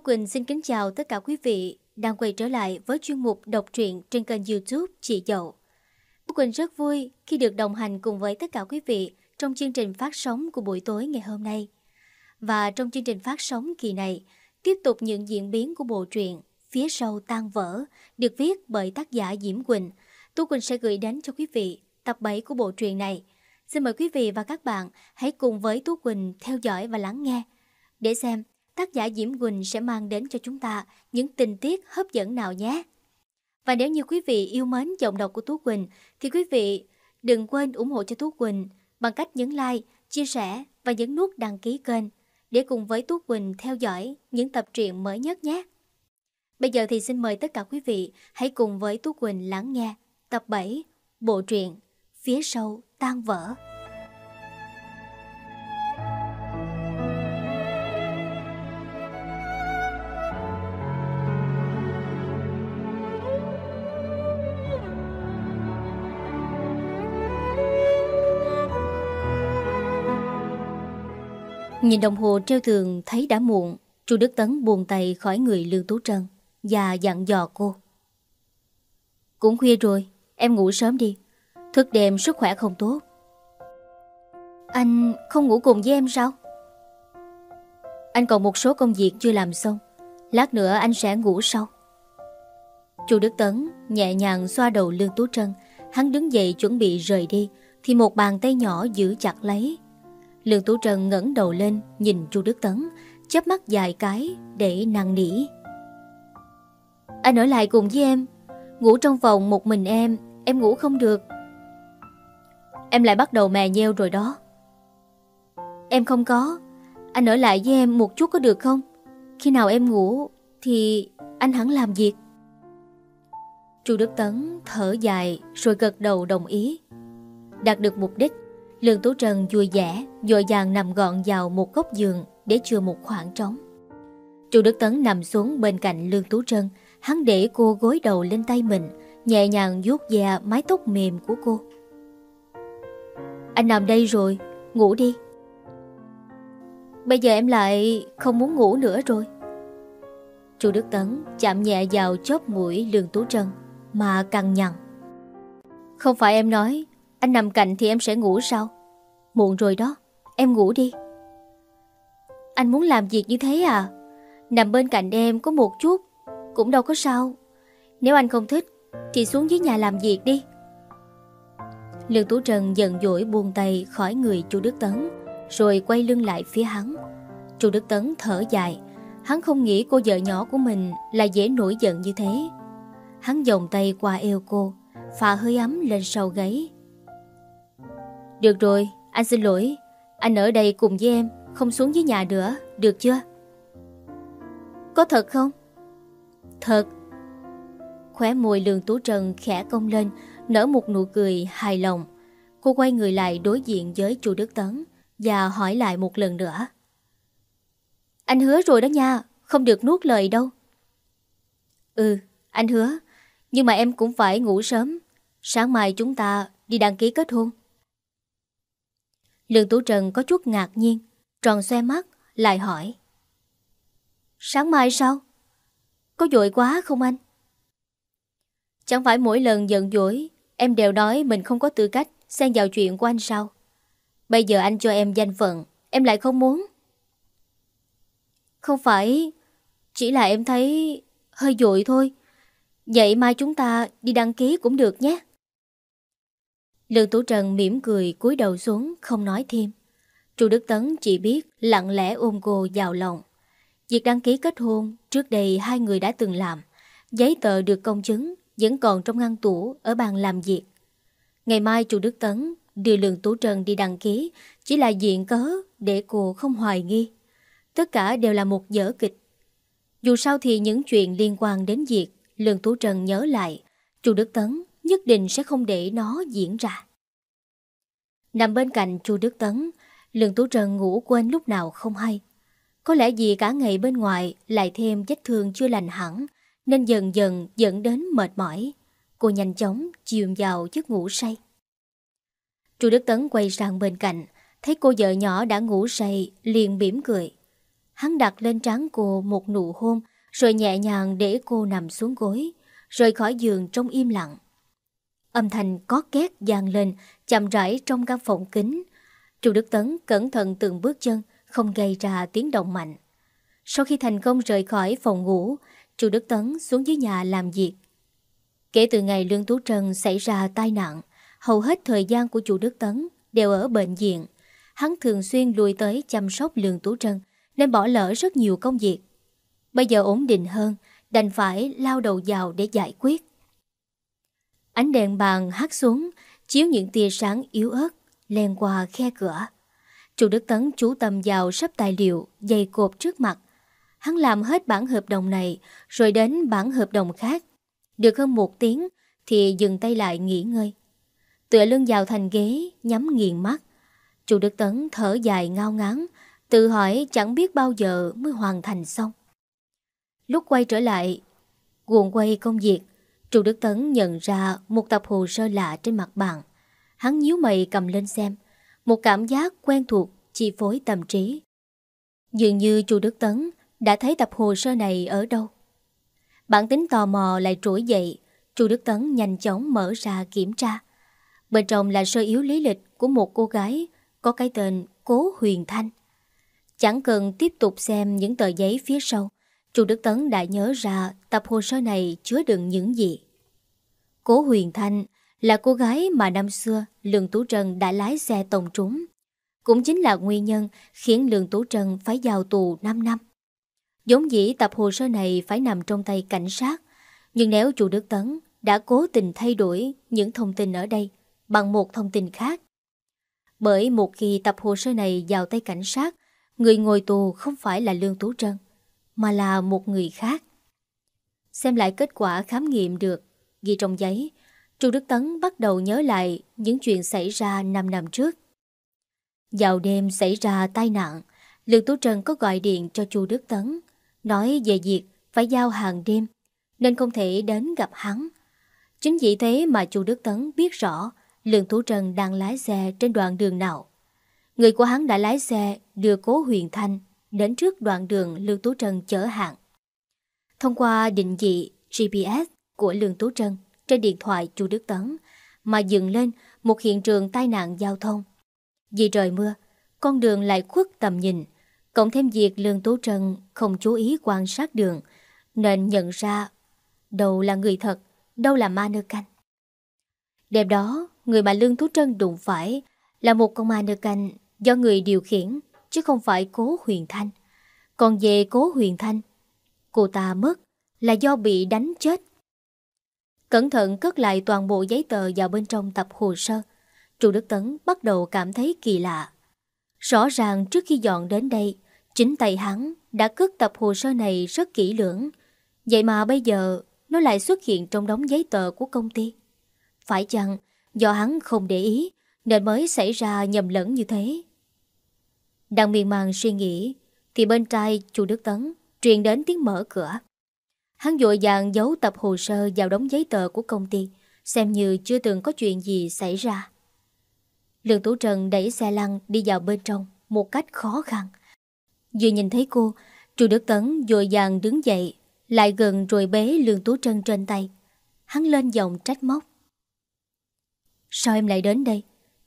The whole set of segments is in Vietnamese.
Quỳnh xin kính chào tất cả quý vị đang quay trở lại với chuyên mục đọc truyện trên kênh youtube Chị Dậu. Tú Quỳnh rất vui khi được đồng hành cùng với tất cả quý vị trong chương trình phát sóng của buổi tối ngày hôm nay. Và trong chương trình phát sóng kỳ này, tiếp tục những diễn biến của bộ truyện Phía sau tan vỡ được viết bởi tác giả Diễm Quỳnh. Tu Quỳnh sẽ gửi đến cho quý vị tập 7 của bộ truyện này. Xin mời quý vị và các bạn hãy cùng với Tú Quỳnh theo dõi và lắng nghe để xem tác giả Diễm Quỳnh sẽ mang đến cho chúng ta những tình tiết hấp dẫn nào nhé. Và nếu như quý vị yêu mến giọng đọc của Tú Quỳnh thì quý vị đừng quên ủng hộ cho Tú Quỳnh bằng cách nhấn like, chia sẻ và nhấn nút đăng ký kênh để cùng với Tú Quỳnh theo dõi những tập truyện mới nhất nhé. Bây giờ thì xin mời tất cả quý vị hãy cùng với Tú Quỳnh lắng nghe tập 7 bộ truyện Phía sau tan vỡ. Nhìn đồng hồ treo tường thấy đã muộn, Chu Đức Tấn buông tay khỏi người Lương Tú Trân và dặn dò cô. Cũng khuya rồi, em ngủ sớm đi. Thức đêm sức khỏe không tốt. Anh không ngủ cùng với em sao? Anh còn một số công việc chưa làm xong. Lát nữa anh sẽ ngủ sau. Chu Đức Tấn nhẹ nhàng xoa đầu Lương Tú Trân. Hắn đứng dậy chuẩn bị rời đi thì một bàn tay nhỏ giữ chặt lấy Lương Tú Trần ngẩng đầu lên, Nhìn Chu Đức Tấn, chớp mắt dài cái để năn nỉ. Anh ở lại cùng với em, Ngủ trong phòng một mình em Em ngủ không được. Em lại bắt đầu mè nheo rồi đó. Em không có, Anh ở lại với em một chút có được không? Khi nào em ngủ Thì anh hẳn làm việc. Chu Đức Tấn thở dài Rồi gật đầu đồng ý. Đạt được mục đích Lương Tú Trần vui vẻ, dội dàng nằm gọn vào một góc giường để chừa một khoảng trống. Chu Đức Tấn nằm xuống bên cạnh Lương Tú Trân, hắn để cô gối đầu lên tay mình, nhẹ nhàng vuốt ve mái tóc mềm của cô. Anh nằm đây rồi, ngủ đi. Bây giờ em lại không muốn ngủ nữa rồi. Chu Đức Tấn chạm nhẹ vào chóp mũi Lương Tú Trân mà căng nhằn. Không phải em nói anh nằm cạnh thì em sẽ ngủ sao? Muộn rồi đó, Em ngủ đi. Anh muốn làm việc như thế à? Nằm bên cạnh em có một chút, Cũng đâu có sao. Nếu anh không thích, Thì xuống dưới nhà làm việc đi. Lương Tú Trần giận dỗi buông tay khỏi người chu Đức Tấn, Rồi quay lưng lại phía hắn. Chu Đức Tấn thở dài, Hắn không nghĩ cô vợ nhỏ của mình Là dễ nổi giận như thế. Hắn dòng tay qua eo cô Phà hơi ấm lên sau gáy được rồi, anh xin lỗi. Anh ở đây cùng với em, không xuống dưới nhà nữa, được chưa? Có thật không? Thật. Khóe môi lường tú trần khẽ cong lên, nở một nụ cười hài lòng. Cô quay người lại đối diện với chu Đức Tấn và hỏi lại một lần nữa. Anh hứa rồi đó nha, không được nuốt lời đâu. Ừ, anh hứa, nhưng mà em cũng phải ngủ sớm. Sáng mai chúng ta đi đăng ký kết hôn. Lương Tú Trần có chút ngạc nhiên, tròn xoe mắt, lại hỏi. Sáng mai sao? Có dội quá không anh? Chẳng phải mỗi lần giận dỗi, em đều nói mình không có tư cách xen vào chuyện của anh sao? Bây giờ anh cho em danh phận, em lại không muốn. Không phải, chỉ là em thấy hơi dội thôi. Vậy mai chúng ta đi đăng ký cũng được nhé. Lương Tú Trần mỉm cười cúi đầu xuống không nói thêm. Chu Đức Tấn chỉ biết lặng lẽ ôm cô vào lòng. Việc đăng ký kết hôn trước đây hai người đã từng làm. Giấy tờ được công chứng vẫn còn trong ngăn tủ ở bàn làm việc. Ngày mai Chu Đức Tấn đưa Lương Tú Trần đi đăng ký chỉ là diện cớ để cô không hoài nghi. Tất cả đều là một dở kịch. Dù sao thì những chuyện liên quan đến việc Lương Tú Trần nhớ lại, Chu Đức Tấn nhất định sẽ không để nó diễn ra. Nằm bên cạnh chu Đức Tấn, Lương Tú Trần ngủ quên lúc nào không hay. Có lẽ vì cả ngày bên ngoài lại thêm vết thương chưa lành hẳn, nên dần dần dẫn đến mệt mỏi. Cô nhanh chóng chìm vào giấc ngủ say. Chu Đức Tấn quay sang bên cạnh, thấy cô vợ nhỏ đã ngủ say, liền mỉm cười. Hắn đặt lên trán cô một nụ hôn Rồi nhẹ nhàng để cô nằm xuống gối Rời khỏi giường trong im lặng Âm thanh có két vang lên, Chậm rãi trong căn phòng kính. Chu Đức Tấn cẩn thận từng bước chân, Không gây ra tiếng động mạnh. Sau khi thành công rời khỏi phòng ngủ, Chu Đức Tấn xuống dưới nhà làm việc. Kể từ ngày Lương Tú Trân xảy ra tai nạn, Hầu hết thời gian của Chu Đức Tấn Đều ở bệnh viện. Hắn thường xuyên lùi tới chăm sóc Lương Tú Trân, Nên bỏ lỡ rất nhiều công việc. Bây giờ ổn định hơn, Đành phải lao đầu vào để giải quyết. Ánh đèn bàn hắt xuống, Chiếu những tia sáng yếu ớt, Len qua khe cửa. Chu Đức Tấn chú tâm vào sắp tài liệu, Dày cột trước mặt. Hắn làm hết bản hợp đồng này, Rồi đến bản hợp đồng khác. Được hơn một tiếng, Thì dừng tay lại nghỉ ngơi. Tựa lưng vào thành ghế, Nhắm nghiền mắt. Chu Đức Tấn thở dài ngao ngán, Tự hỏi chẳng biết bao giờ mới hoàn thành xong. Lúc quay trở lại, Guồng quay công việc. Chu Đức Tấn nhận ra một tập hồ sơ lạ trên mặt bàn Hắn nhíu mày cầm lên xem Một cảm giác quen thuộc chi phối tâm trí Dường như Chu Đức Tấn đã thấy tập hồ sơ này ở đâu. Bản tính tò mò lại trỗi dậy, Chu Đức Tấn nhanh chóng mở ra kiểm tra. Bên trong là sơ yếu lý lịch của một cô gái có cái tên Cố Huyền Thanh. Chẳng cần tiếp tục xem những tờ giấy phía sau, Chu Đức Tấn đã nhớ ra tập hồ sơ này chứa đựng những gì. Cố Huyền Thanh là cô gái mà năm xưa Lương Tú Trần đã lái xe tông trúng. Cũng chính là nguyên nhân khiến Lương Tú Trần phải vào tù 5 năm. Giống dĩ tập hồ sơ này phải nằm trong tay cảnh sát, nhưng nếu chủ Đức Tấn đã cố tình thay đổi những thông tin ở đây bằng một thông tin khác. Bởi một khi tập hồ sơ này vào tay cảnh sát, người ngồi tù không phải là Lương Tú Trân, mà là một người khác. Xem lại kết quả khám nghiệm được, ghi trong giấy, Chu Đức Tấn bắt đầu nhớ lại những chuyện xảy ra 5 năm trước. Vào đêm xảy ra tai nạn, Lương Tú Trân có gọi điện cho Chu Đức Tấn Nói về việc phải giao hàng đêm Nên không thể đến gặp hắn Chính vì thế mà chu Đức Tấn biết rõ Lương Tú Trần đang lái xe trên đoạn đường nào Người của hắn đã lái xe đưa cố Huyền Thanh Đến trước đoạn đường Lương Tú Trân chở hàng. Thông qua định vị GPS của Lương Tú Trân Trên điện thoại chu Đức Tấn Mà dừng lên một hiện trường tai nạn giao thông. Vì trời mưa Con đường lại khuất tầm nhìn Cộng thêm việc Lương Tú Trân không chú ý quan sát đường Nên nhận ra đâu là người thật, đâu là ma nơ canh. Đêm đó, người mà Lương Tú Trân đụng phải là một con ma nơ canh do người điều khiển chứ không phải cố huyền thanh. Còn về cố huyền thanh, cô ta mất là do bị đánh chết. Cẩn thận cất lại toàn bộ giấy tờ vào bên trong tập hồ sơ. Trụ Đức Tấn bắt đầu cảm thấy kỳ lạ. Rõ ràng trước khi dọn đến đây, chính tay hắn đã cất tập hồ sơ này rất kỹ lưỡng. Vậy mà bây giờ nó lại xuất hiện trong đống giấy tờ của công ty. Phải chăng do hắn không để ý nên mới xảy ra nhầm lẫn như thế? Đang miên man suy nghĩ thì bên trai chu Đức Tấn truyền đến tiếng mở cửa. Hắn dội dàng giấu tập hồ sơ vào đống giấy tờ của công ty xem như chưa từng có chuyện gì xảy ra. Lương Tú Trần đẩy xe lăn đi vào bên trong một cách khó khăn. Vừa nhìn thấy cô, Chu Đức Tấn dội dàng đứng dậy, lại gần rồi bế Lương Tú Trân trên tay. Hắn lên giọng trách móc. Sao em lại đến đây?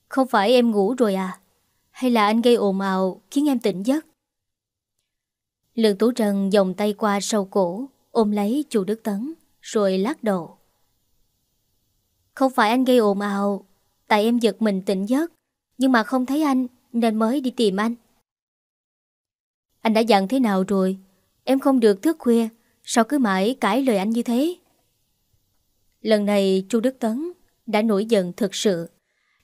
Không phải em ngủ rồi à? Hay là anh gây ồn ào khiến em tỉnh giấc? Lương Tú Trân dòng tay qua sau cổ, ôm lấy Chu Đức Tấn, rồi lắc đầu. Không phải anh gây ồn ào, tại em giật mình tỉnh giấc, nhưng mà không thấy anh nên mới đi tìm anh. Anh đã dặn thế nào rồi? Em không được thức khuya, sao cứ mãi cãi lời anh như thế? Lần này chu Đức Tấn đã nổi giận thực sự.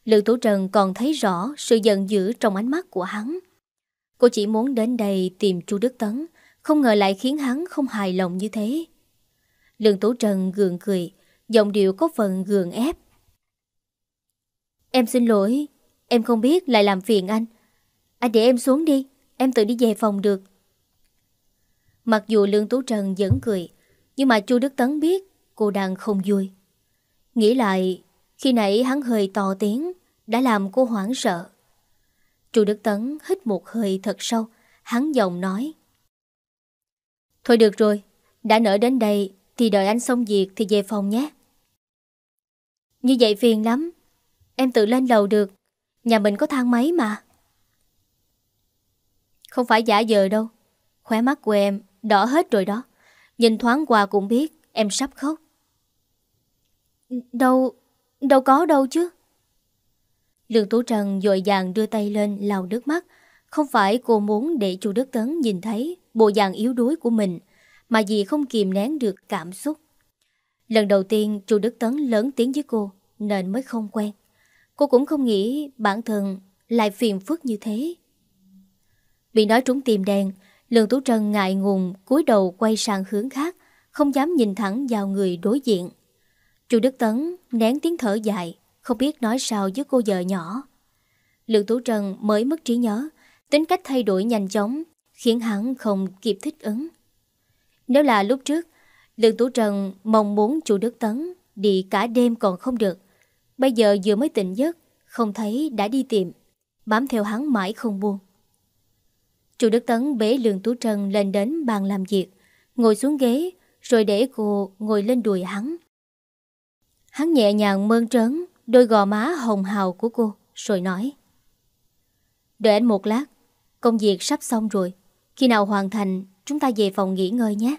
Lữ Tố Trần còn thấy rõ sự giận dữ trong ánh mắt của hắn. Cô chỉ muốn đến đây tìm chu Đức Tấn, không ngờ lại khiến hắn không hài lòng như thế. Lương Tố Trần gượng cười, giọng điệu có phần gượng ép. Em xin lỗi, em không biết lại làm phiền anh. Anh để em xuống đi. Em tự đi về phòng được Mặc dù Lương Tú Trần vẫn cười Nhưng mà chu Đức Tấn biết Cô đang không vui Nghĩ lại Khi nãy hắn hơi to tiếng đã làm cô hoảng sợ Chu Đức Tấn hít một hơi thật sâu Hắn giọng nói Thôi được rồi, đã nở đến đây thì đợi anh xong việc thì về phòng nhé. Như vậy phiền lắm, em tự lên lầu được, nhà mình có thang máy mà. Không phải giả dờ đâu, khóe mắt của em đỏ hết rồi đó. Nhìn thoáng qua cũng biết em sắp khóc. Đâu, đâu có đâu chứ. Lương Tú Trần dội dàng đưa tay lên lau nước mắt. Không phải cô muốn để chú Đức Tấn nhìn thấy bộ dạng yếu đuối của mình, mà vì không kìm nén được cảm xúc. Lần đầu tiên chú Đức Tấn lớn tiếng với cô nên mới không quen. Cô cũng không nghĩ bản thân lại phiền phức như thế. Bị nói trúng tim đen, Lương Tú Trân ngại ngùng cúi đầu quay sang hướng khác, không dám nhìn thẳng vào người đối diện. Chu Đức Tấn nén tiếng thở dài, không biết nói sao với cô vợ nhỏ. Lương Tú Trân mới mất trí nhớ, tính cách thay đổi nhanh chóng, khiến hắn không kịp thích ứng. Nếu là lúc trước, Lương Tú Trân mong muốn chủ Đức Tấn đi cả đêm còn không được. Bây giờ vừa mới tỉnh giấc, không thấy đã đi tìm, bám theo hắn mãi không buông. Chu Đức Tấn bế Lương Tú Trân lên đến bàn làm việc, ngồi xuống ghế, rồi để cô ngồi lên đùi hắn. Hắn nhẹ nhàng mơn trớn đôi gò má hồng hào của cô, rồi nói. Đợi anh một lát, công việc sắp xong rồi. Khi nào hoàn thành, chúng ta về phòng nghỉ ngơi nhé.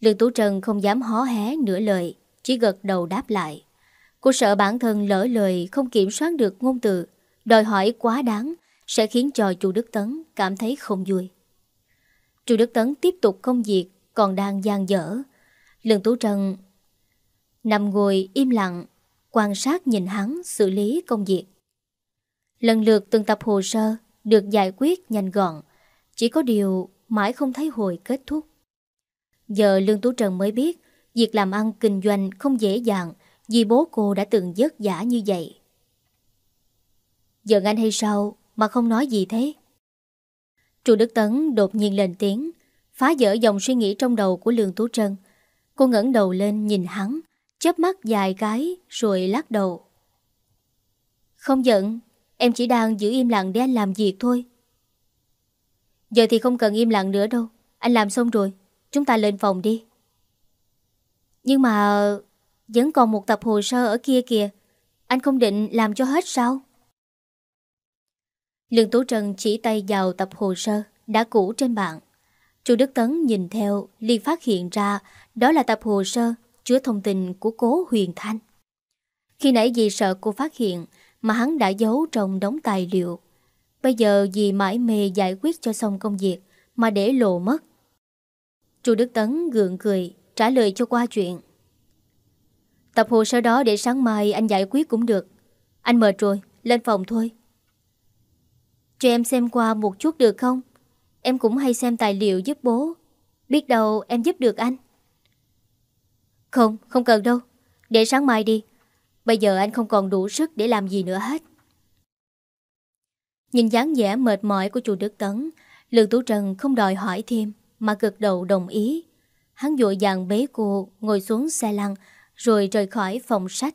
Lương Tú trần không dám hó hé nửa lời, chỉ gật đầu đáp lại. Cô sợ bản thân lỡ lời không kiểm soát được ngôn từ, đòi hỏi quá đáng sẽ khiến cho chú Đức Tấn cảm thấy không vui. Chú Đức Tấn tiếp tục công việc còn đang gian dở. Lương Tú trần nằm ngồi im lặng, quan sát nhìn hắn xử lý công việc. Lần lượt từng tập hồ sơ được giải quyết nhanh gọn, chỉ có điều mãi không thấy hồi kết thúc. Giờ Lương Tú Trần mới biết việc làm ăn kinh doanh không dễ dàng vì bố cô đã từng vất giả như vậy. Giận anh hay sao mà không nói gì thế? Chu Đức Tấn đột nhiên lên tiếng, phá vỡ dòng suy nghĩ trong đầu của Lương Tú Trân. Cô ngẩng đầu lên nhìn hắn, chớp mắt dài cái rồi lắc đầu. Không giận, em chỉ đang giữ im lặng để anh làm việc thôi. Giờ thì không cần im lặng nữa đâu, anh làm xong rồi, chúng ta lên phòng đi. Nhưng mà vẫn còn một tập hồ sơ ở kia kìa, anh không định làm cho hết sao? Lương Tú trần chỉ tay vào tập hồ sơ đã cũ trên bàn. Chu Đức Tấn nhìn theo liền phát hiện ra đó là tập hồ sơ chứa thông tin của cố Huyền Thanh. Khi nãy vì sợ cô phát hiện mà hắn đã giấu trong đống tài liệu. Bây giờ vì mãi mê giải quyết cho xong công việc mà để lộ mất. Chu Đức Tấn gượng cười trả lời cho qua chuyện. Tập hồ sơ đó để sáng mai anh giải quyết cũng được. Anh mệt rồi, lên phòng thôi. Cho em xem qua một chút được không? Em cũng hay xem tài liệu giúp bố. Biết đâu em giúp được anh. Không, không cần đâu. Để sáng mai đi. Bây giờ anh không còn đủ sức để làm gì nữa hết. Nhìn dáng vẻ mệt mỏi của chú Đức Tấn, Lương Tú Trần không đòi hỏi thêm, mà gật đầu đồng ý. Hắn dội dàng bế cô ngồi xuống xe lăn, rồi rời khỏi phòng sách.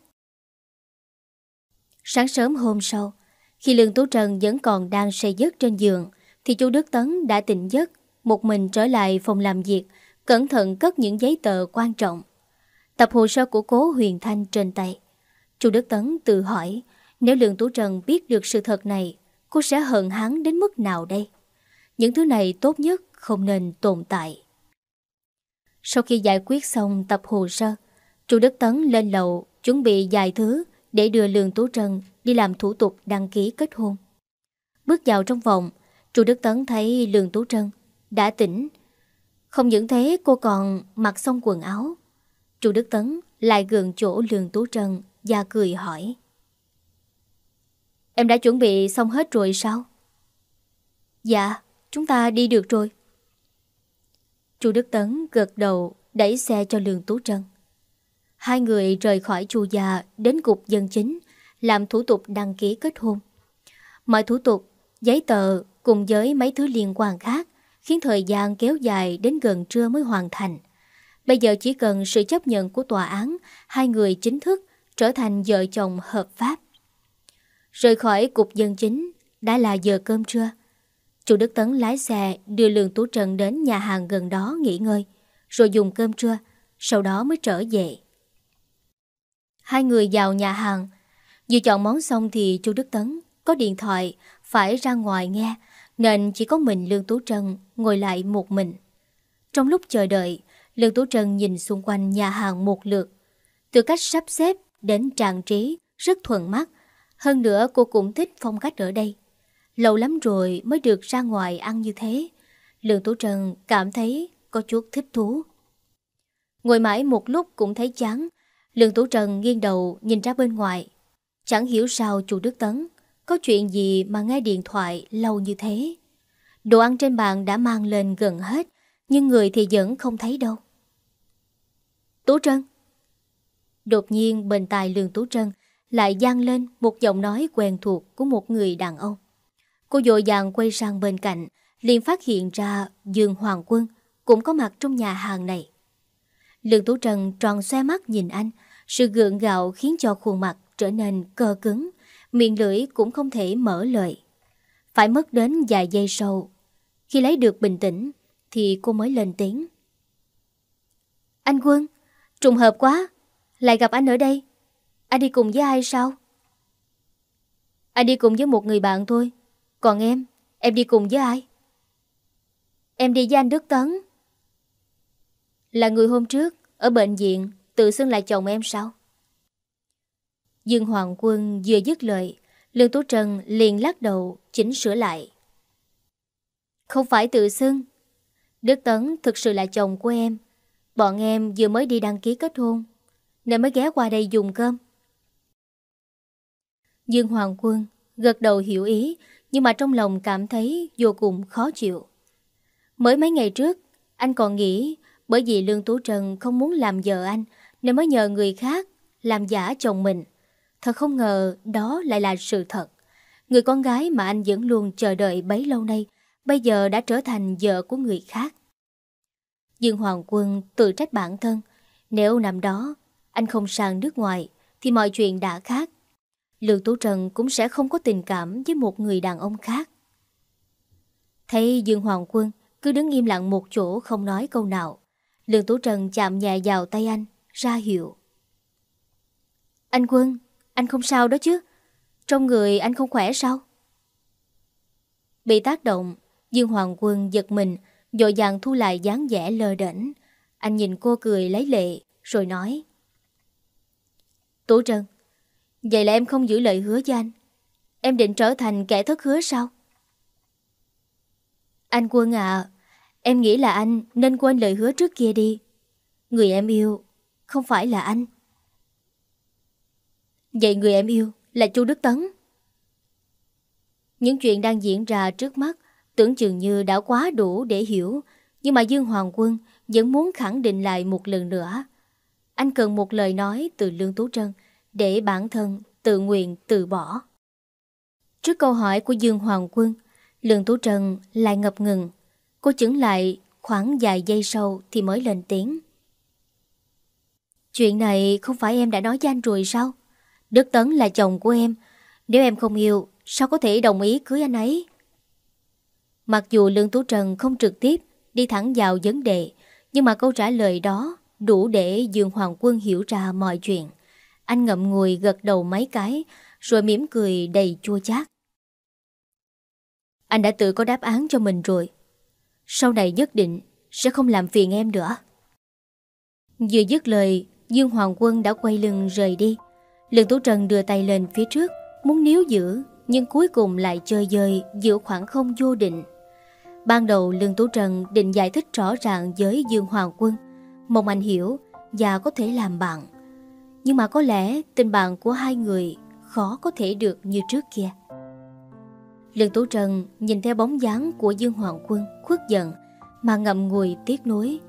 Sáng sớm hôm sau, khi Lương Tú Trần vẫn còn đang say giấc trên giường, thì chú Đức Tấn đã tỉnh giấc, một mình trở lại phòng làm việc, cẩn thận cất những giấy tờ quan trọng. Tập hồ sơ của cố Huyền Thanh trên tay. Chú Đức Tấn tự hỏi, nếu Lương Tú Trần biết được sự thật này, cô sẽ hận hắn đến mức nào đây? Những thứ này tốt nhất không nên tồn tại. Sau khi giải quyết xong tập hồ sơ, chú Đức Tấn lên lầu chuẩn bị vài thứ để đưa Lương Tú trần đi làm thủ tục đăng ký kết hôn. Bước vào trong phòng, chú Đức Tấn thấy Lương Tú Trân đã tỉnh. Không những thế cô còn mặc xong quần áo. Chú Đức Tấn lại gần chỗ Lương Tú Trân và cười hỏi. Em đã chuẩn bị xong hết rồi sao? Dạ, chúng ta đi được rồi. Chú Đức Tấn gật đầu đẩy xe cho Lương Tú Trân. Hai người rời khỏi chùa già đến cục dân chính, làm thủ tục đăng ký kết hôn. Mọi thủ tục, giấy tờ cùng với mấy thứ liên quan khác khiến thời gian kéo dài đến gần trưa mới hoàn thành. Bây giờ chỉ cần sự chấp nhận của tòa án, hai người chính thức trở thành vợ chồng hợp pháp. Rời khỏi cục dân chính, đã là giờ cơm trưa. Chu Đức Tấn lái xe đưa Lương Tú trần đến nhà hàng gần đó nghỉ ngơi, rồi dùng cơm trưa, sau đó mới trở về. Hai người vào nhà hàng, vừa chọn món xong thì Chu Đức Tấn có điện thoại phải ra ngoài nghe, nên chỉ có mình Lương Tú trần ngồi lại một mình. Trong lúc chờ đợi, Lương Tú Trân nhìn xung quanh nhà hàng một lượt. Từ cách sắp xếp đến trang trí rất thuận mắt. Hơn nữa cô cũng thích phong cách ở đây. Lâu lắm rồi mới được ra ngoài ăn như thế. Lương Tú Trân cảm thấy có chút thích thú. Ngồi mãi một lúc cũng thấy chán. Lương Tú Trân nghiêng đầu nhìn ra bên ngoài. Chẳng hiểu sao chủ Đức Tấn có chuyện gì mà nghe điện thoại lâu như thế. Đồ ăn trên bàn đã mang lên gần hết, nhưng người thì vẫn không thấy đâu. Tú Trân Đột nhiên bên tai Lương Tú Trân lại gian lên một giọng nói quen thuộc của một người đàn ông. Cô dội dàng quay sang bên cạnh, liền phát hiện ra Dương Hoàng Quân cũng có mặt trong nhà hàng này. Lương Tú Trân tròn xoe mắt nhìn anh, sự gượng gạo khiến cho khuôn mặt trở nên cơ cứng, miệng lưỡi cũng không thể mở lời. Phải mất đến vài giây sau, khi lấy được bình tĩnh thì cô mới lên tiếng. Anh Quân, trùng hợp quá, lại gặp anh ở đây. Anh đi cùng với ai sao? Anh đi cùng với một người bạn thôi. Còn em, em đi cùng với ai? Em đi với anh Đức Tấn. Là người hôm trước, ở bệnh viện, tự xưng là chồng em sao? Dương Hoàng Quân vừa dứt lời, Lương Tú Trần liền lắc đầu, chỉnh sửa lại. Không phải tự xưng. Đức Tấn thực sự là chồng của em. Bọn em vừa mới đi đăng ký kết hôn, nên mới ghé qua đây dùng cơm. Dương Hoàng Quân gật đầu hiểu ý, nhưng mà trong lòng cảm thấy vô cùng khó chịu. Mới mấy ngày trước, anh còn nghĩ bởi vì Lương Tú Trần không muốn làm vợ anh nên mới nhờ người khác làm giả chồng mình. Thật không ngờ đó lại là sự thật. Người con gái mà anh vẫn luôn chờ đợi bấy lâu nay bây giờ đã trở thành vợ của người khác. Dương Hoàng Quân tự trách bản thân. Nếu năm đó anh không sang nước ngoài thì mọi chuyện đã khác. Lương Tú Trần cũng sẽ không có tình cảm với một người đàn ông khác. Thấy Dương Hoàng Quân cứ đứng im lặng một chỗ không nói câu nào. Lương Tú Trần chạm nhẹ vào tay anh, ra hiệu. Anh Quân, anh không sao đó chứ? Trong người anh không khỏe sao? Bị tác động, Dương Hoàng Quân giật mình, dội dàng thu lại dáng vẻ lơ đỉnh. Anh nhìn cô cười lấy lệ, rồi nói. Tú Trân, vậy là em không giữ lời hứa với anh. Em định trở thành kẻ thất hứa sao? Anh Quân à, em nghĩ là anh nên quên lời hứa trước kia đi. Người em yêu không phải là anh. Vậy người em yêu là Chu Đức Tấn. Những chuyện đang diễn ra trước mắt tưởng chừng như đã quá đủ để hiểu, nhưng mà Dương Hoàng Quân vẫn muốn khẳng định lại một lần nữa. Anh cần một lời nói từ Lương Tú Trân để bản thân tự nguyện từ bỏ. Trước câu hỏi của Dương Hoàng Quân, Lương Tú Trân lại ngập ngừng. Cô chứng lại khoảng vài giây sau thì mới lên tiếng. Chuyện này không phải em đã nói với anh rồi sao? Đức Tấn là chồng của em. Nếu em không yêu, sao có thể đồng ý cưới anh ấy? Mặc dù Lương Tú Trần không trực tiếp đi thẳng vào vấn đề, nhưng mà câu trả lời đó đủ để Dương Hoàng Quân hiểu ra mọi chuyện. Anh ngậm ngùi gật đầu mấy cái, rồi mỉm cười đầy chua chát. Anh đã tự có đáp án cho mình rồi. Sau này nhất định sẽ không làm phiền em nữa. Vừa dứt lời, Dương Hoàng Quân đã quay lưng rời đi. Lương Tú Trần đưa tay lên phía trước, muốn níu giữ, nhưng cuối cùng lại chơi dời giữa khoảng không vô định. Ban đầu Lương Tú Trần định giải thích rõ ràng với Dương Hoàng Quân, mong anh hiểu và có thể làm bạn. Nhưng mà có lẽ tình bạn của hai người khó có thể được như trước kia. Lương Tú Trần nhìn theo bóng dáng của Dương Hoàng Quân khuất giận mà ngậm ngùi tiếc nuối.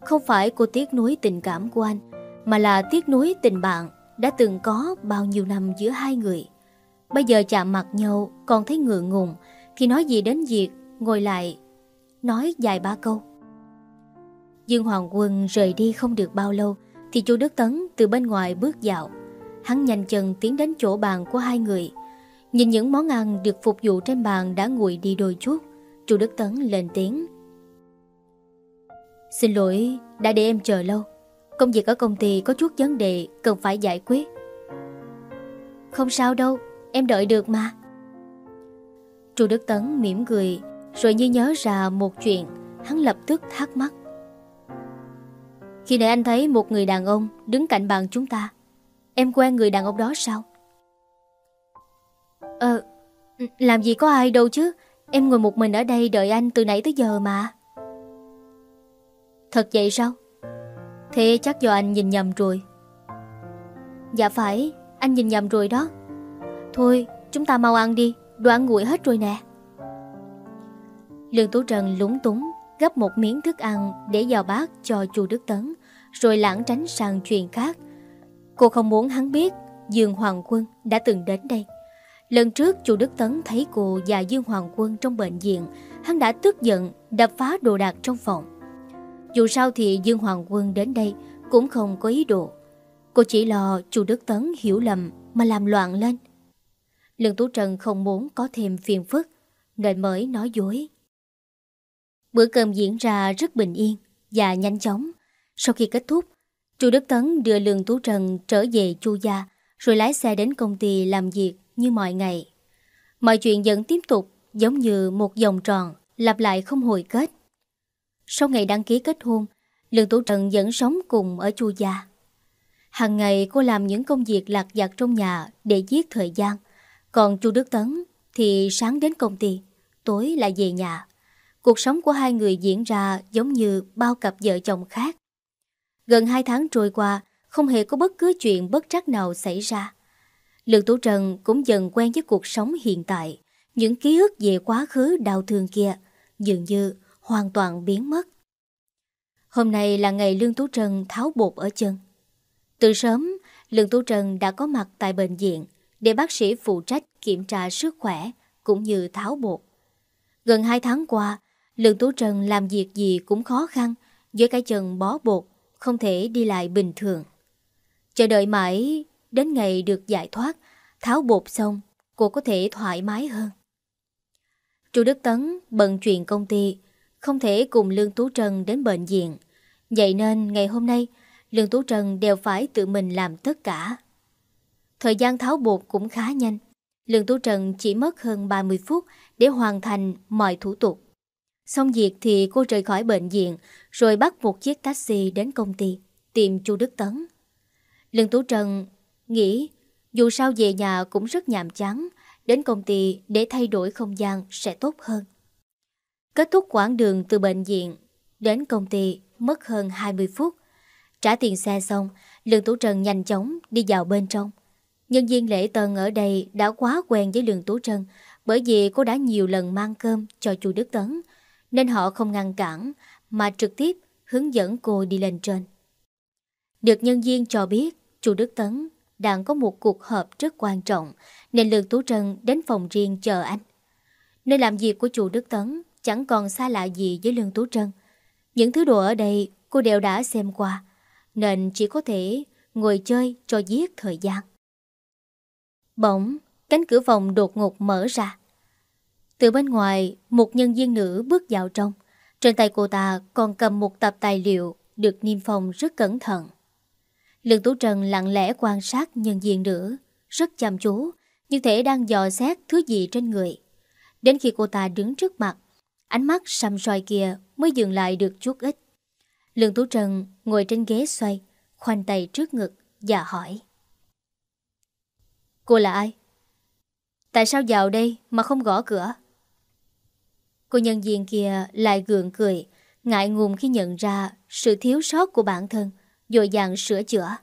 Không phải cô tiếc nuối tình cảm của anh, mà là tiếc nuối tình bạn đã từng có bao nhiêu năm giữa hai người. Bây giờ chạm mặt nhau còn thấy ngượng ngùng thì nói gì đến việc ngồi lại, nói dài ba câu. Dương Hoàng Quân rời đi không được bao lâu thì chú Đức Tấn từ bên ngoài bước vào. Hắn nhanh chân tiến đến chỗ bàn của hai người. Nhìn những món ăn được phục vụ trên bàn đã nguội đi đôi chút. chú Đức Tấn lên tiếng Xin lỗi, đã để em chờ lâu Công việc ở công ty có chút vấn đề, Cần phải giải quyết Không sao đâu, Em đợi được mà Chú Đức Tấn mỉm cười rồi như nhớ ra một chuyện, Hắn lập tức thắc mắc. Khi nãy anh thấy một người đàn ông Đứng cạnh bàn chúng ta, Em quen người đàn ông đó sao? Ờ Làm gì có ai đâu chứ, Em ngồi một mình ở đây đợi anh từ nãy tới giờ mà. Thật vậy sao? Thế chắc do anh nhìn nhầm rồi. Dạ phải, Anh nhìn nhầm rồi đó. Thôi, chúng ta mau ăn đi Đồ ăn nguội hết rồi nè. Lương Tú Trần lúng túng, Gấp một miếng thức ăn Để vào bát cho chu Đức Tấn, Rồi lãng tránh sang chuyện khác. Cô không muốn hắn biết Dương Hoàng Quân đã từng đến đây. Lần trước chu Đức Tấn thấy cô và Dương Hoàng Quân trong bệnh viện, Hắn đã tức giận đập phá đồ đạc trong phòng. Dù sao thì Dương Hoàng Quân đến đây Cũng không có ý đồ. Cô chỉ lo chu Đức Tấn hiểu lầm Mà làm loạn lên. Lương Tú Trần không muốn có thêm phiền phức Nên mới nói dối. Bữa cơm diễn ra rất bình yên Và nhanh chóng. Sau khi kết thúc, Chu Đức Tấn đưa Lương Tú Trần trở về Chu Gia, Rồi lái xe đến công ty làm việc như mọi ngày. Mọi chuyện vẫn tiếp tục Giống như một vòng tròn Lặp lại không hồi kết. Sau ngày đăng ký kết hôn, Lương Tú Trần vẫn sống cùng ở Chu Gia. Hàng ngày cô làm những công việc lạc vặt trong nhà Để giết thời gian. Còn Chu Đức Tấn Thì sáng đến công ty, Tối lại về nhà. Cuộc sống của hai người diễn ra giống như bao cặp vợ chồng khác Gần hai tháng trôi qua, không hề có bất cứ chuyện bất trắc nào xảy ra. Lương Tú Trần cũng dần quen với cuộc sống hiện tại. Những ký ức về quá khứ đau thương kia dường như hoàn toàn biến mất. Hôm nay là ngày Lương Tú Trần tháo bột ở chân. Từ sớm, Lương Tú Trần đã có mặt tại bệnh viện để bác sĩ phụ trách kiểm tra sức khỏe cũng như tháo bột. Gần hai tháng qua, Lương Tú Trần làm việc gì cũng khó khăn với cái chân bó bột không thể đi lại bình thường. Chờ đợi mãi đến ngày được giải thoát, tháo bột xong, cô có thể thoải mái hơn. Chu Đức Tấn bận chuyện công ty, không thể cùng Lương Tú Trần đến bệnh viện. Vậy nên ngày hôm nay, Lương Tú Trần đều phải tự mình làm tất cả. Thời gian tháo bột cũng khá nhanh. Lương Tú Trần chỉ mất hơn 30 phút để hoàn thành mọi thủ tục. Xong việc thì cô rời khỏi bệnh viện rồi bắt một chiếc taxi đến công ty tìm chu Đức Tấn. Lương Tú Trần nghĩ dù sao về nhà cũng rất nhàm chán, đến công ty để thay đổi không gian sẽ tốt hơn. Kết thúc quãng đường từ bệnh viện đến công ty mất hơn 20 phút. Trả tiền xe xong, Lương Tú Trần nhanh chóng đi vào bên trong. Nhân viên lễ tân ở đây đã quá quen với Lương Tú Trân bởi vì cô đã nhiều lần mang cơm cho chu Đức Tấn nên họ không ngăn cản mà trực tiếp hướng dẫn cô đi lên trên. Được nhân viên cho biết, chu Đức Tấn đang có một cuộc họp rất quan trọng nên Lương Tú Trân đến phòng riêng chờ anh. Nơi làm việc của chủ Đức Tấn chẳng còn xa lạ gì với Lương Tú Trân. Những thứ đồ ở đây cô đều đã xem qua nên chỉ có thể ngồi chơi cho giết thời gian. Bỗng, cánh cửa phòng đột ngột mở ra. Từ bên ngoài, một nhân viên nữ bước vào trong. Trên tay cô ta còn cầm một tập tài liệu được niêm phong rất cẩn thận. Lương Tú Trần lặng lẽ quan sát nhân viên nữ, rất chăm chú, như thể đang dò xét thứ gì trên người. Đến khi cô ta đứng trước mặt, ánh mắt xăm soi kia mới dừng lại được chút ít. Lương Tú Trần ngồi trên ghế xoay, khoanh tay trước ngực và hỏi. Cô là ai? Tại sao vào đây mà không gõ cửa? Cô nhân viên kia lại gượng cười, ngại ngùng khi nhận ra sự thiếu sót của bản thân, dội dàng sửa chữa.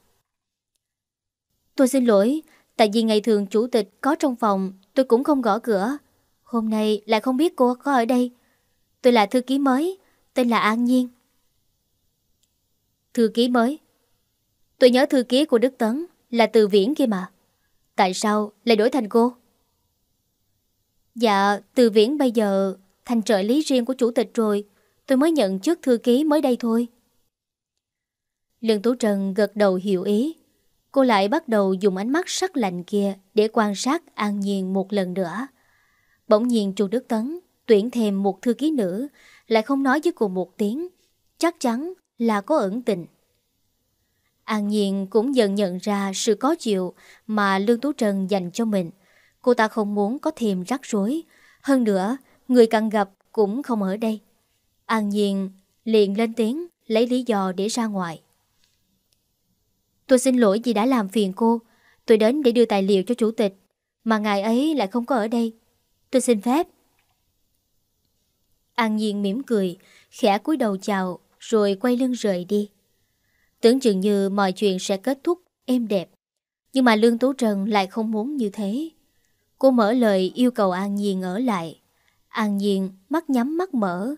Tôi xin lỗi, tại vì ngày thường chủ tịch có trong phòng, tôi cũng không gõ cửa. Hôm nay lại không biết cô có ở đây. Tôi là thư ký mới, tên là An Nhiên. Thư ký mới? Tôi nhớ thư ký của Đức Tấn là Từ Viễn kia mà. Tại sao lại đổi thành cô? Dạ, Từ Viễn bây giờ thành trợ lý riêng của chủ tịch rồi. Tôi mới nhận chức thư ký mới đây thôi. Lương Tú Trần gật đầu hiểu ý. Cô lại bắt đầu dùng ánh mắt sắc lạnh kia để quan sát An Nhiên một lần nữa. Bỗng nhiên Chu Đức Tấn tuyển thêm một thư ký nữ, lại không nói với cô một tiếng, chắc chắn là có ẩn tình. An Nhiên cũng dần nhận ra sự có chịu mà Lương Tú Trần dành cho mình. Cô ta không muốn có thêm rắc rối. Hơn nữa, người cần gặp cũng không ở đây. An Nhiên liền lên tiếng lấy lý do để ra ngoài. Tôi xin lỗi vì đã làm phiền cô. Tôi đến để đưa tài liệu cho chủ tịch. Mà ngài ấy lại không có ở đây. Tôi xin phép. An Nhiên mỉm cười, khẽ cúi đầu chào rồi quay lưng rời đi. Tưởng chừng như mọi chuyện sẽ kết thúc êm đẹp. Nhưng mà Lương Tú Trần lại không muốn như thế. Cô mở lời yêu cầu An Nhiên ở lại. An Nhiên mắt nhắm mắt mở.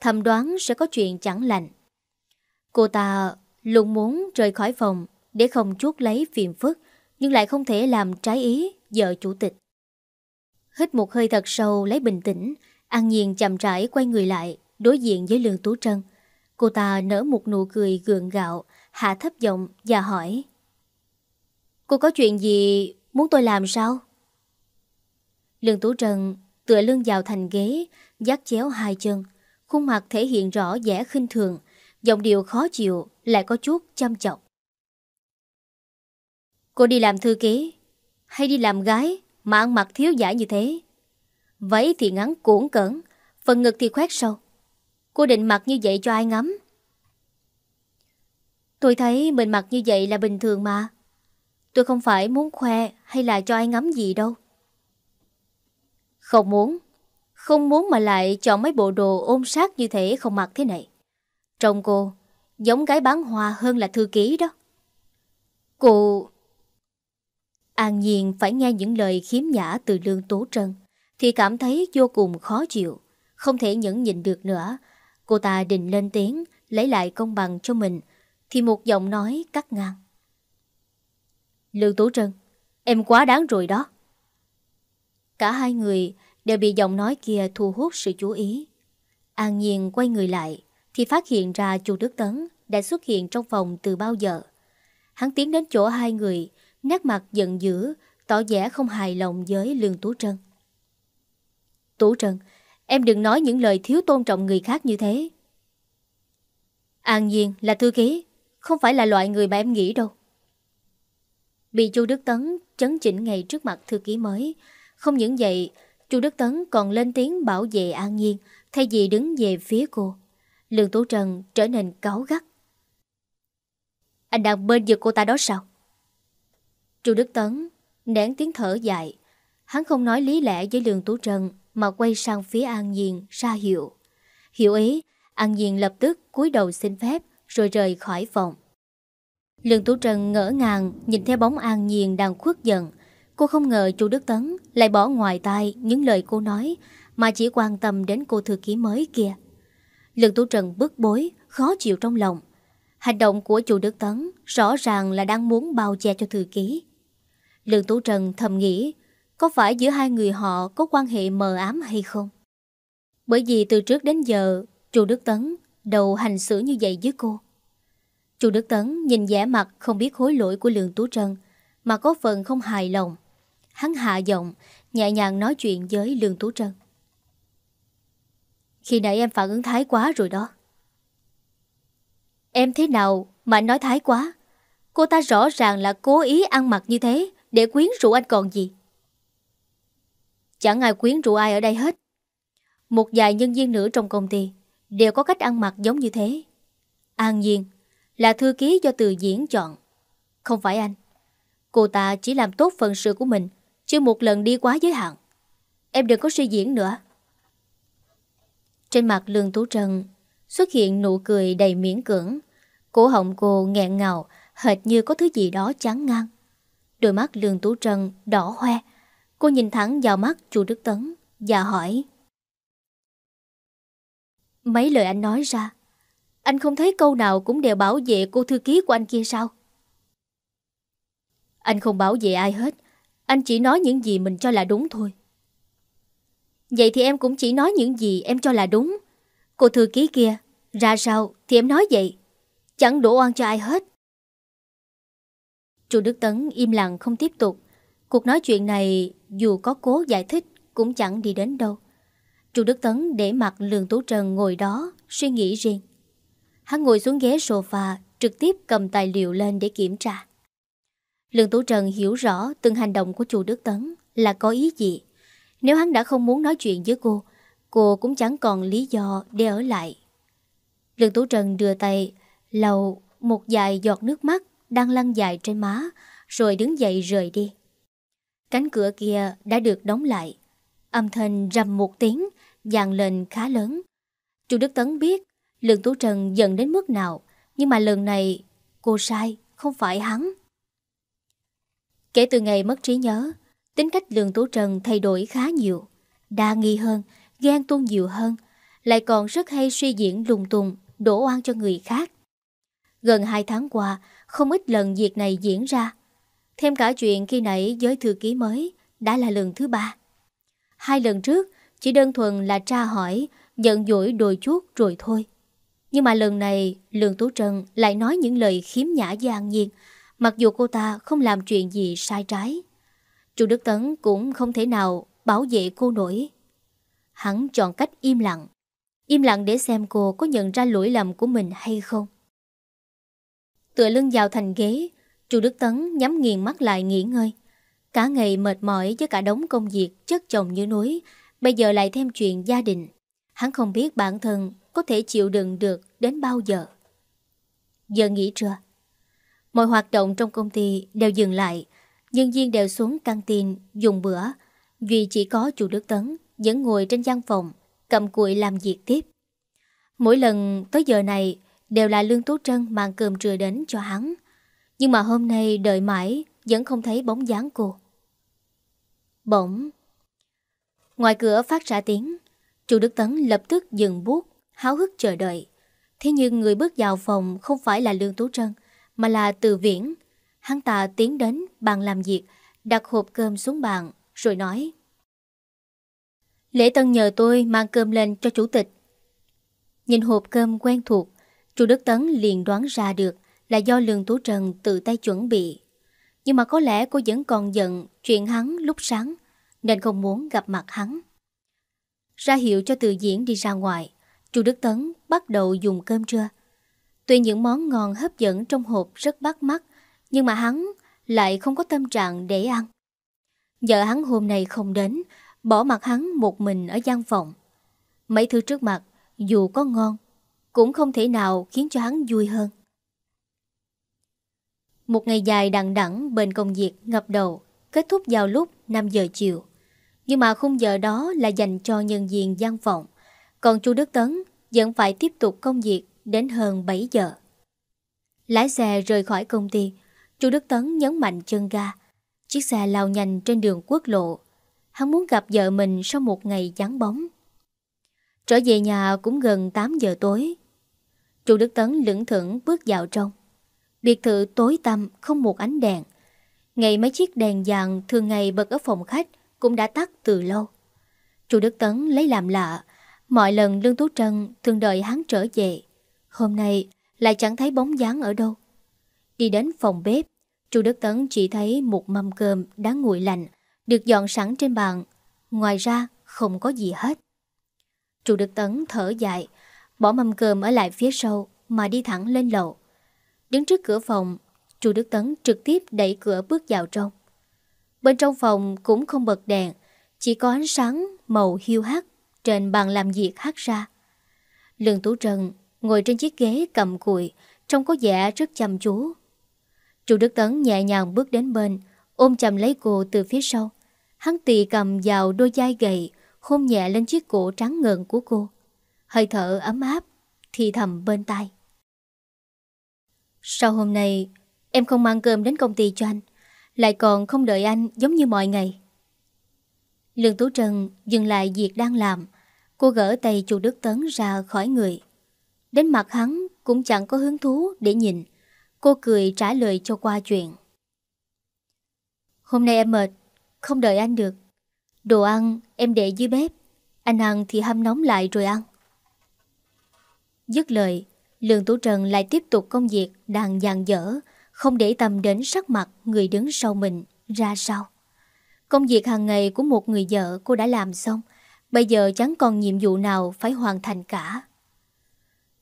Thầm đoán sẽ có chuyện chẳng lành. Cô ta luôn muốn rời khỏi phòng để không chuốt lấy phiền phức nhưng lại không thể làm trái ý vợ chủ tịch. Hít một hơi thật sâu lấy bình tĩnh, An Nhiên chậm rãi quay người lại, đối diện với Lương Tú Trân. Cô ta nở một nụ cười gượng gạo, hạ thấp giọng và hỏi. Cô có chuyện gì muốn tôi làm sao? Lương Tú Trân tựa lưng vào thành ghế, dắt chéo hai chân, khuôn mặt thể hiện rõ vẻ khinh thường, giọng điệu khó chịu lại có chút chăm chọc. Cô đi làm thư ký hay đi làm gái mà ăn mặc thiếu giả như thế? Váy thì ngắn cuộn cẩn, phần ngực thì khoét sâu. Cô định mặc như vậy cho ai ngắm? Tôi thấy mình mặc như vậy là bình thường mà. Tôi không phải muốn khoe hay là cho ai ngắm gì đâu. Không muốn. Không muốn mà lại chọn mấy bộ đồ ôm sát như thế không mặc thế này. Trông cô giống gái bán hoa hơn là thư ký đó. Cô... An Nhiên phải nghe những lời khiếm nhã từ Lương Tố Trân thì cảm thấy vô cùng khó chịu, không thể nhẫn nhịn được nữa. Cô ta định lên tiếng, lấy lại công bằng cho mình, thì một giọng nói cắt ngang. Lương Tố Trân, em quá đáng rồi đó. Cả hai người đều bị giọng nói kia thu hút sự chú ý. An Nhiên quay người lại, thì phát hiện ra chu Đức Tấn đã xuất hiện trong phòng từ bao giờ. Hắn tiến đến chỗ hai người, nét mặt giận dữ, tỏ vẻ không hài lòng với Lương Tú Trân. Tú Trân, em đừng nói những lời thiếu tôn trọng người khác như thế. An Nhiên là thư ký, không phải là loại người mà em nghĩ đâu. Bị chu Đức Tấn chấn chỉnh ngay trước mặt thư ký mới. Không những vậy, chu Đức Tấn còn lên tiếng bảo vệ An Nhiên thay vì đứng về phía cô. Lương Tú Trần trở nên cáu gắt. Anh đang bên giật cô ta đó sao? Chu Đức Tấn nén tiếng thở dài. Hắn không nói lý lẽ với Lương Tú Trần mà quay sang phía An Nhiên ra hiệu. Hiểu ý, An Nhiên lập tức cúi đầu xin phép rồi rời khỏi phòng. Lương Tú Trần ngỡ ngàng nhìn theo bóng An Nhiên đang khuất dần. Cô không ngờ chu Đức Tấn lại bỏ ngoài tai những lời cô nói mà chỉ quan tâm đến cô thư ký mới kia. Lương Tú Trần bức bối, khó chịu trong lòng. Hành động của chú Đức Tấn rõ ràng là đang muốn bao che cho thư ký. Lương Tú Trần thầm nghĩ có phải giữa hai người họ có quan hệ mờ ám hay không? Bởi vì từ trước đến giờ, chu Đức Tấn đầu hành xử như vậy với cô. chu Đức Tấn nhìn vẻ mặt không biết hối lỗi của Lương Tú trần mà có phần không hài lòng. Hắn hạ giọng, nhẹ nhàng nói chuyện với Lương Tú Trân. Khi nãy em phản ứng thái quá rồi đó. Em thế nào mà nói thái quá? Cô ta rõ ràng là cố ý ăn mặc như thế để quyến rũ anh còn gì. Chẳng ai quyến rũ ai ở đây hết. Một vài nhân viên nữ trong công ty đều có cách ăn mặc giống như thế. An Nhiên là thư ký do từ diễn chọn. Không phải anh. Cô ta chỉ làm tốt phần sự của mình, chưa một lần đi quá giới hạn. Em đừng có suy diễn nữa. Trên mặt Lương Tú Trân xuất hiện nụ cười đầy miễn cưỡng. Cổ họng cô nghẹn ngào, hệt như có thứ gì đó chán ngang. Đôi mắt Lương Tú Trân đỏ hoe. Cô nhìn thẳng vào mắt chu Đức Tấn và hỏi. Mấy lời anh nói ra, anh không thấy câu nào cũng đều bảo vệ cô thư ký của anh kia sao? Anh không bảo vệ ai hết, anh chỉ nói những gì mình cho là đúng thôi. Vậy thì em cũng chỉ nói những gì em cho là đúng. Cô thư ký kia, ra sao thì em nói vậy. Chẳng đổ oan cho ai hết. Chu Đức Tấn im lặng không tiếp tục. Cuộc nói chuyện này dù có cố giải thích cũng chẳng đi đến đâu. Chu Đức Tấn để mặt Lương Tú Trần ngồi đó, suy nghĩ riêng. Hắn ngồi xuống ghế sofa, trực tiếp cầm tài liệu lên để kiểm tra. Lương Tú Trần hiểu rõ từng hành động của Chu Đức Tấn là có ý gì. Nếu hắn đã không muốn nói chuyện với cô, cô cũng chẳng còn lý do để ở lại. Lương Tú Trần đưa tay, lau một dài giọt nước mắt đang lăn dài trên má, rồi đứng dậy rời đi. Cánh cửa kia đã được đóng lại. Âm thanh rầm một tiếng, dàn lên khá lớn. Chu Đức Tấn biết Lương Tú Trần giận đến mức nào, nhưng mà lần này cô sai, không phải hắn. Kể từ ngày mất trí nhớ, tính cách Lương Tú Trần thay đổi khá nhiều, đa nghi hơn, ghen tuôn nhiều hơn, lại còn rất hay suy diễn lung tung, đổ oan cho người khác. Gần hai tháng qua, không ít lần việc này diễn ra. Thêm cả chuyện khi nãy giới thư ký mới, đã là lần thứ ba. Hai lần trước, chỉ đơn thuần là tra hỏi, giận dỗi đồi chút rồi thôi. Nhưng mà lần này, Lương Tú Trân lại nói những lời khiếm nhã với An Nhiên, mặc dù cô ta không làm chuyện gì sai trái. Chu Đức Tấn cũng không thể nào bảo vệ cô nổi. Hắn chọn cách im lặng. Im lặng để xem cô có nhận ra lỗi lầm của mình hay không. Tựa lưng vào thành ghế, Chu Đức Tấn nhắm nghiền mắt lại nghỉ ngơi. Cả ngày mệt mỏi với cả đống công việc chất chồng như núi, bây giờ lại thêm chuyện gia đình. Hắn không biết bản thân có thể chịu đựng được đến bao giờ. Giờ nghỉ trưa. Mọi hoạt động trong công ty đều dừng lại, nhân viên đều xuống căng tin dùng bữa. Duy chỉ có chủ Đức Tấn vẫn ngồi trên gian phòng, cầm cuội làm việc tiếp. Mỗi lần tới giờ này đều là Lương Tú Trân mang cơm trưa đến cho hắn. Nhưng mà hôm nay đợi mãi vẫn không thấy bóng dáng cô. Bỗng. Ngoài cửa phát ra tiếng, chủ Đức Tấn lập tức dừng bút, háo hức chờ đợi. Thế nhưng người bước vào phòng không phải là Lương Tú Trân, mà là Từ Viễn. Hắn ta tiến đến bàn làm việc, đặt hộp cơm xuống bàn, rồi nói. Lễ Tân nhờ tôi mang cơm lên cho chủ tịch. Nhìn hộp cơm quen thuộc, chủ Đức Tấn liền đoán ra được là do Lương Tú Trần tự tay chuẩn bị. Nhưng mà có lẽ cô vẫn còn giận chuyện hắn lúc sáng, nên không muốn gặp mặt hắn. Ra hiệu cho từ diễn đi ra ngoài, Chu Đức Tấn bắt đầu dùng cơm trưa. Tuy những món ngon hấp dẫn trong hộp rất bắt mắt, nhưng mà hắn lại không có tâm trạng để ăn. Vợ hắn hôm nay không đến, bỏ mặt hắn một mình ở gian phòng. Mấy thứ trước mặt, dù có ngon, cũng không thể nào khiến cho hắn vui hơn. Một ngày dài đằng đẵng bên công việc ngập đầu, kết thúc vào lúc 5 giờ chiều. Nhưng mà khung giờ đó là dành cho nhân viên gian phòng. Còn chú Đức Tấn vẫn phải tiếp tục công việc đến hơn 7 giờ. Lái xe rời khỏi công ty, chú Đức Tấn nhấn mạnh chân ga. Chiếc xe lao nhanh trên đường quốc lộ. Hắn muốn gặp vợ mình sau một ngày vắng bóng. Trở về nhà cũng gần 8 giờ tối. Chú Đức Tấn lững thững bước vào trong. Biệt thự tối tăm không một ánh đèn. Ngày mấy chiếc đèn vàng thường ngày bật ở phòng khách cũng đã tắt từ lâu. Chú Đức Tấn lấy làm lạ, mọi lần Lương Tú Trân thường đợi hắn trở về. Hôm nay lại chẳng thấy bóng dáng ở đâu. Đi đến phòng bếp, chú Đức Tấn chỉ thấy một mâm cơm đã nguội lạnh, được dọn sẵn trên bàn. Ngoài ra không có gì hết. Chú Đức Tấn thở dài, bỏ mâm cơm ở lại phía sau mà đi thẳng lên lầu. Đứng trước cửa phòng, chú Đức Tấn trực tiếp đẩy cửa bước vào trong. Bên trong phòng cũng không bật đèn, chỉ có ánh sáng màu hiu hắt trên bàn làm việc hắt ra. Lương Tú Trần ngồi trên chiếc ghế cầm cùi, trông có vẻ rất chăm chú. Chu Đức Tấn nhẹ nhàng bước đến bên, ôm chầm lấy cô từ phía sau. Hắn tì cầm vào đôi vai gầy, hôn nhẹ lên chiếc cổ trắng ngợn của cô. Hơi thở ấm áp, thì thầm bên tai. Sau hôm nay, em không mang cơm đến công ty cho anh. Lại còn không đợi anh giống như mọi ngày Lương Tú Trân dừng lại việc đang làm Cô gỡ tay chu Đức Tấn ra khỏi người Đến mặt hắn cũng chẳng có hứng thú để nhìn. Cô cười trả lời cho qua chuyện. Hôm nay em mệt Không đợi anh được. Đồ ăn em để dưới bếp. Anh ăn thì hâm nóng lại rồi ăn. Dứt lời Lương Tú Trần lại tiếp tục công việc đang dàn dở không để tâm đến sắc mặt người đứng sau mình ra sao. Công việc hàng ngày của một người vợ cô đã làm xong, Bây giờ chẳng còn nhiệm vụ nào phải hoàn thành cả.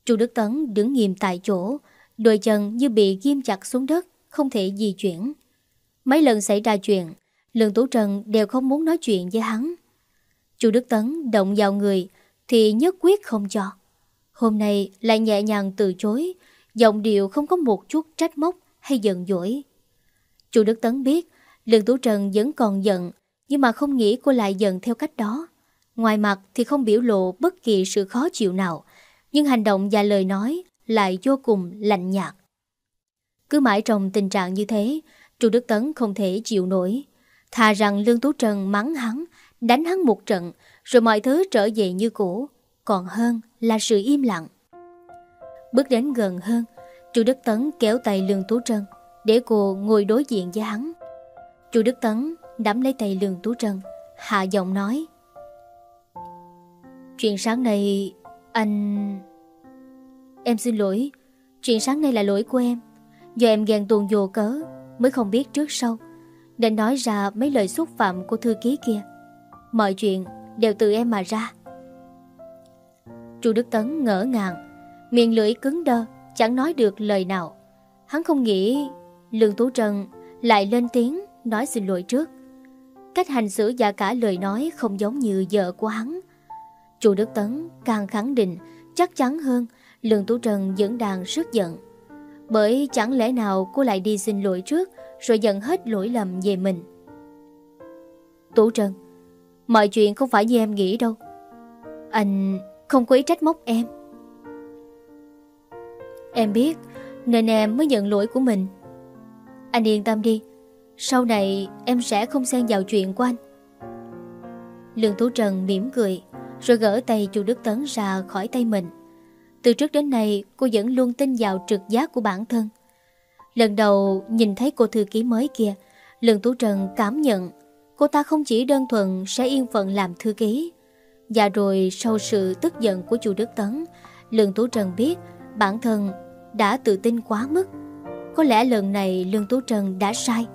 Chu Đức Tấn đứng nghiêm tại chỗ, đôi chân như bị ghim chặt xuống đất, không thể di chuyển. Mấy lần xảy ra chuyện, Lương Tú Trần đều không muốn nói chuyện với hắn. Chu Đức Tấn động vào người thì nhất quyết không cho. Hôm nay lại nhẹ nhàng từ chối, giọng điệu không có một chút trách móc hay giận dỗi. Chu Đức Tấn biết Lương Tú Trần vẫn còn giận, nhưng mà không nghĩ cô lại giận theo cách đó. Ngoài mặt thì không biểu lộ bất kỳ sự khó chịu nào, nhưng hành động và lời nói lại vô cùng lạnh nhạt. Cứ mãi trong tình trạng như thế, Chu Đức Tấn không thể chịu nổi. Thà rằng Lương Tú Trần mắng hắn, đánh hắn một trận, rồi mọi thứ trở về như cũ, còn hơn là sự im lặng. Bước đến gần hơn, Chu Đức Tấn kéo tay Lương Tú Trân để cô ngồi đối diện với hắn. Chu Đức Tấn nắm lấy tay Lương Tú Trân, hạ giọng nói. Chuyện sáng nay, anh... Em xin lỗi, chuyện sáng nay là lỗi của em. Do em ghen tuồng vô cớ, mới không biết trước sau. Nên nói ra mấy lời xúc phạm của thư ký kia. Mọi chuyện đều từ em mà ra. Chu Đức Tấn ngỡ ngàng, miệng lưỡi cứng đơ, chẳng nói được lời nào. Hắn không nghĩ Lương Tú Trân lại lên tiếng nói xin lỗi trước. Cách hành xử và cả lời nói không giống như vợ của hắn. Chu Đức Tấn càng khẳng định chắc chắn hơn Lương Tú Trân vẫn đang rất giận. Bởi chẳng lẽ nào cô lại đi xin lỗi trước rồi nhận hết lỗi lầm về mình. Tú Trân, mọi chuyện không phải như em nghĩ đâu. Anh không có ý trách móc em. Em biết, nên em mới nhận lỗi của mình. Anh yên tâm đi, sau này em sẽ không xen vào chuyện của anh. Lương Tú Trần mỉm cười, rồi gỡ tay chu Đức Tấn ra khỏi tay mình. Từ trước đến nay, cô vẫn luôn tin vào trực giác của bản thân. Lần đầu nhìn thấy cô thư ký mới kia, Lương Tú Trần cảm nhận cô ta không chỉ đơn thuần sẽ yên phận làm thư ký. Và rồi sau sự tức giận của chu Đức Tấn, Lương Tú Trần biết bản thân đã tự tin quá mức. Có lẽ lần này Lương Tú Trần đã sai.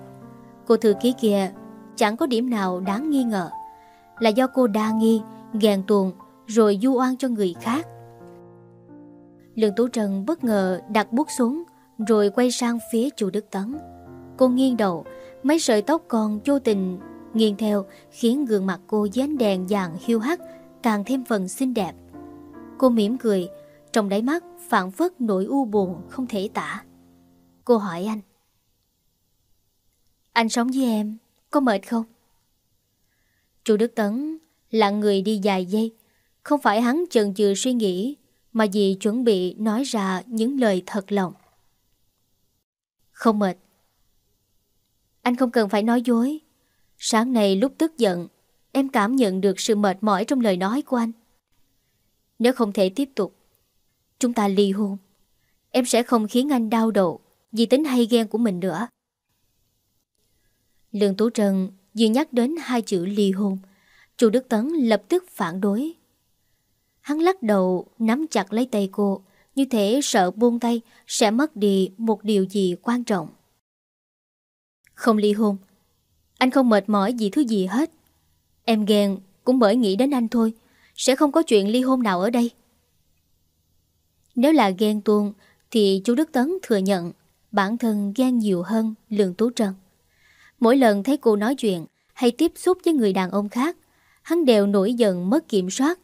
Cô thư ký kia chẳng có điểm nào đáng nghi ngờ. Là do cô đa nghi, ghen tuồng rồi du oan cho người khác. Lương Tú Trần bất ngờ đặt bút xuống rồi quay sang phía chu Đức Tấn. Cô nghiêng đầu, mấy sợi tóc còn vô tình nghiêng theo khiến gương mặt cô dán đèn vàng hiu hắt càng thêm phần xinh đẹp. Cô mỉm cười, trong đáy mắt phản phất nỗi u buồn không thể tả. Cô hỏi anh. Anh sống với em, có mệt không? Chu Đức Tấn lặng người đi dài giây. Không phải hắn chần chừ suy nghĩ, mà vì chuẩn bị nói ra những lời thật lòng. Không mệt. Anh không cần phải nói dối. Sáng nay lúc tức giận, em cảm nhận được sự mệt mỏi trong lời nói của anh. Nếu không thể tiếp tục, chúng ta ly hôn. Em sẽ không khiến anh đau đầu vì tính hay ghen của mình nữa. Lương Tú Trần vừa nhắc đến hai chữ ly hôn, chu Đức Tấn lập tức phản đối. Hắn lắc đầu nắm chặt lấy tay cô, như thể sợ buông tay sẽ mất đi một điều gì quan trọng. Không ly hôn, anh không mệt mỏi gì thứ gì hết. Em ghen cũng bởi nghĩ đến anh thôi, sẽ không có chuyện ly hôn nào ở đây. Nếu là ghen tuông thì chú Đức Tấn thừa nhận bản thân ghen nhiều hơn Lương Tú Trân. Mỗi lần thấy cô nói chuyện hay tiếp xúc với người đàn ông khác, hắn đều nổi giận mất kiểm soát,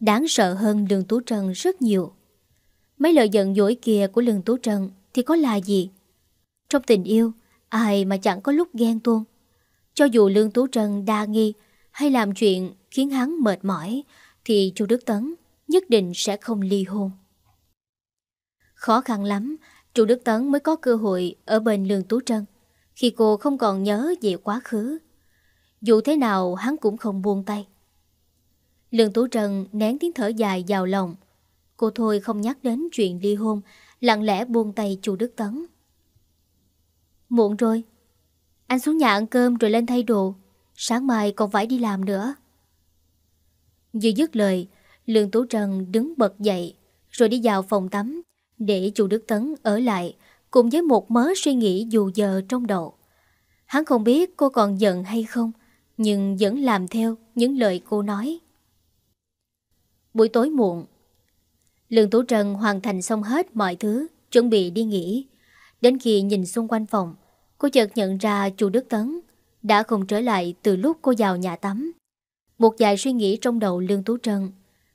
đáng sợ hơn Lương Tú Trân rất nhiều. Mấy lời giận dỗi kia của Lương Tú Trân thì có là gì? Trong tình yêu, ai mà chẳng có lúc ghen tuông. Cho dù Lương Tú Trân đa nghi hay làm chuyện khiến hắn mệt mỏi, thì chu Đức Tấn nhất định sẽ không ly hôn. Khó khăn lắm, chu Đức Tấn mới có cơ hội ở bên Lương Tú Trân, khi cô không còn nhớ về quá khứ. Dù thế nào hắn cũng không buông tay. Lương Tú Trần nén tiếng thở dài vào lòng. Cô thôi không nhắc đến chuyện ly hôn, lặng lẽ buông tay chu Đức Tấn. Muộn rồi. Anh xuống nhà ăn cơm rồi lên thay đồ. Sáng mai còn phải đi làm nữa. Vừa dứt lời, Lương Tú Trần đứng bật dậy, rồi đi vào phòng tắm, để chu Đức Tấn ở lại, cùng với một mớ suy nghĩ dù giờ trong đầu. Hắn không biết cô còn giận hay không, nhưng vẫn làm theo những lời cô nói. Buổi tối muộn, Lương Tú Trân hoàn thành xong hết mọi thứ, Chuẩn bị đi nghỉ. Đến khi nhìn xung quanh phòng, Cô chợt nhận ra chú Đức Tấn Đã không trở lại từ lúc cô vào nhà tắm. Một vài suy nghĩ trong đầu Lương Tú Trân,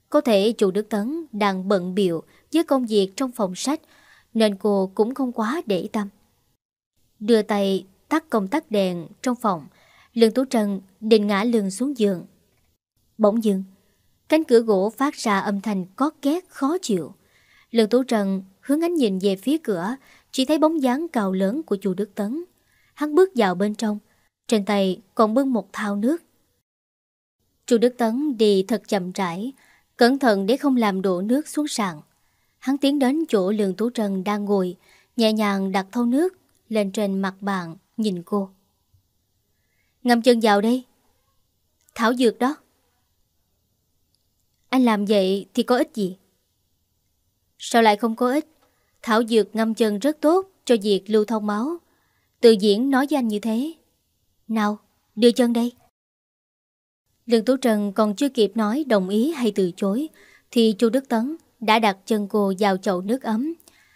Có thể chủ Đức Tấn đang bận biểu Với công việc trong phòng sách, Nên cô cũng không quá để tâm. Đưa tay tắt công tắc đèn trong phòng Lương Tú Trân định ngã lưng xuống giường. Bỗng dưng, Cánh cửa gỗ phát ra âm thanh có két khó chịu. Lương Tú Trân hướng ánh nhìn về phía cửa, Chỉ thấy bóng dáng cao lớn của Chu Đức Tấn. Hắn bước vào bên trong, Trên tay còn bưng một thao nước. Chú Đức Tấn đi thật chậm rãi, Cẩn thận để không làm đổ nước xuống sàn. Hắn tiến đến chỗ Lương Tú Trân đang ngồi, Nhẹ nhàng đặt thau nước Lên trên mặt bàn, nhìn cô. Ngâm chân vào đây Thảo dược đó. Anh làm vậy thì có ích gì? Sao lại không có ích? Thảo dược ngâm chân rất tốt Cho việc lưu thông máu. Tự diễn nói với anh như thế. Nào, đưa chân đây. Lương Tú Trần còn chưa kịp nói đồng ý hay từ chối, Thì chu Đức Tấn đã đặt chân cô vào chậu nước ấm.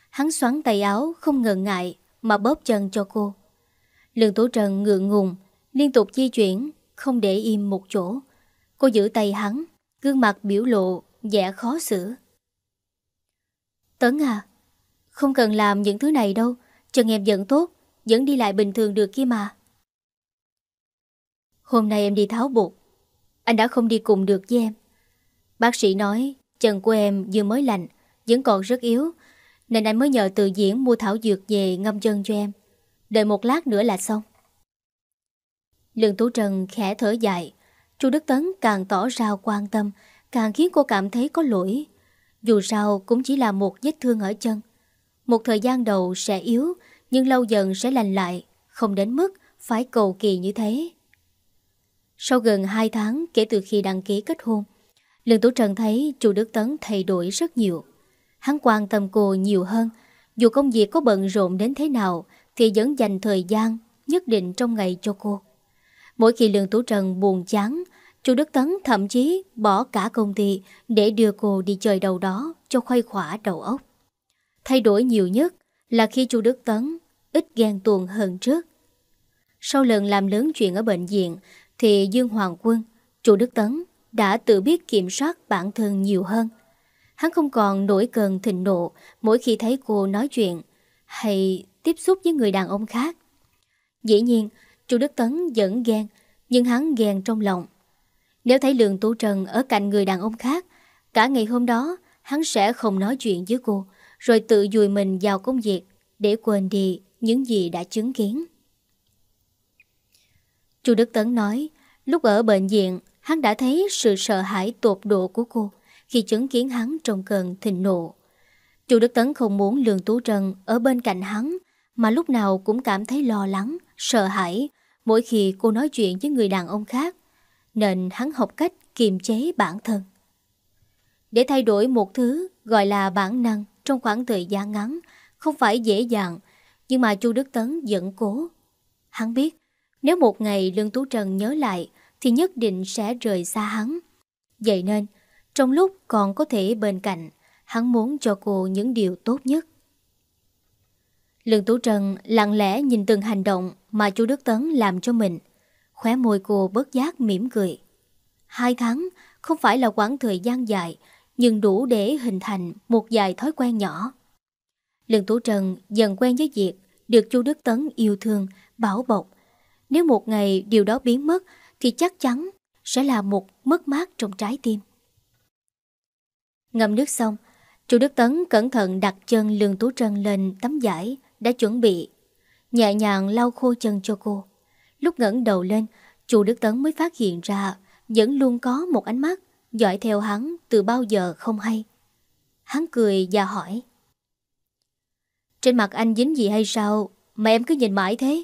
Hắn xoắn tay áo không ngần ngại Mà bóp chân cho cô. Lương Tú Trần ngượng ngùng Liên tục di chuyển, Không để im một chỗ. Cô giữ tay hắn, Gương mặt biểu lộ vẻ khó xử. Tấn à Không cần làm những thứ này đâu Chân em vẫn tốt, Vẫn đi lại bình thường được kia mà. Hôm nay em đi tháo bột, Anh đã không đi cùng được với em. Bác sĩ nói, Chân của em vừa mới lành, Vẫn còn rất yếu, Nên anh mới nhờ từ diễn mua thảo dược về ngâm chân cho em. Đợi một lát nữa là xong. Lương Tú Trần khẽ thở dài. Chu Đức Tấn càng tỏ ra quan tâm, Càng khiến cô cảm thấy có lỗi. Dù sao cũng chỉ là một vết thương ở chân. Một thời gian đầu sẽ yếu, Nhưng lâu dần sẽ lành lại, Không đến mức phải cầu kỳ như thế. Sau gần 2 tháng kể từ khi đăng ký kết hôn, Lương Tú Trần thấy chu Đức Tấn thay đổi rất nhiều. Hắn quan tâm cô nhiều hơn. Dù công việc có bận rộn đến thế nào Thì vẫn dành thời gian nhất định trong ngày cho cô. Mỗi khi Lương Tú Trần buồn chán chú Đức Tấn thậm chí bỏ cả công ty để đưa cô đi chơi đâu đó cho khuây khỏa đầu óc. Thay đổi nhiều nhất là khi chú Đức Tấn ít ghen tuồng hơn trước. Sau lần làm lớn chuyện ở bệnh viện thì Dương Hoàng Quân, chú Đức Tấn đã tự biết kiểm soát bản thân nhiều hơn. Hắn không còn nổi cơn thịnh nộ mỗi khi thấy cô nói chuyện hay tiếp xúc với người đàn ông khác. Dĩ nhiên, Chu Đức Tấn vẫn ghen, nhưng hắn ghen trong lòng. Nếu thấy Lương Tú Trần ở cạnh người đàn ông khác, cả ngày hôm đó hắn sẽ không nói chuyện với cô, rồi tự dùi mình vào công việc để quên đi những gì đã chứng kiến. Chu Đức Tấn nói, lúc ở bệnh viện, hắn đã thấy sự sợ hãi tột độ của cô khi chứng kiến hắn trong cơn thịnh nộ. Chu Đức Tấn không muốn Lương Tú Trần ở bên cạnh hắn, mà lúc nào cũng cảm thấy lo lắng, sợ hãi mỗi khi cô nói chuyện với người đàn ông khác, nên hắn học cách kiềm chế bản thân. Để thay đổi một thứ gọi là bản năng trong khoảng thời gian ngắn không phải dễ dàng, nhưng mà Chu Đức Tấn vẫn cố. Hắn biết, nếu một ngày Lương Tú Trần nhớ lại thì nhất định sẽ rời xa hắn. Vậy nên, trong lúc còn có thể bên cạnh, hắn muốn cho cô những điều tốt nhất. Lương Tú Trần lặng lẽ nhìn từng hành động mà chú Đức Tấn làm cho mình. Khóe môi cô bớt giác mỉm cười. Hai tháng không phải là quãng thời gian dài, nhưng đủ để hình thành một vài thói quen nhỏ. Lương Tú Trần dần quen với việc được chú Đức Tấn yêu thương, bảo bọc. Nếu một ngày điều đó biến mất thì chắc chắn sẽ là một mất mát trong trái tim. Ngâm nước xong, chú Đức Tấn cẩn thận đặt chân Lương Tú Trân lên tấm giải đã chuẩn bị. Nhẹ nhàng lau khô chân cho cô. Lúc ngẩng đầu lên, chú Đức Tấn mới phát hiện ra vẫn luôn có một ánh mắt dõi theo hắn từ bao giờ không hay. Hắn cười và hỏi. Trên mặt anh dính gì hay sao mà em cứ nhìn mãi thế?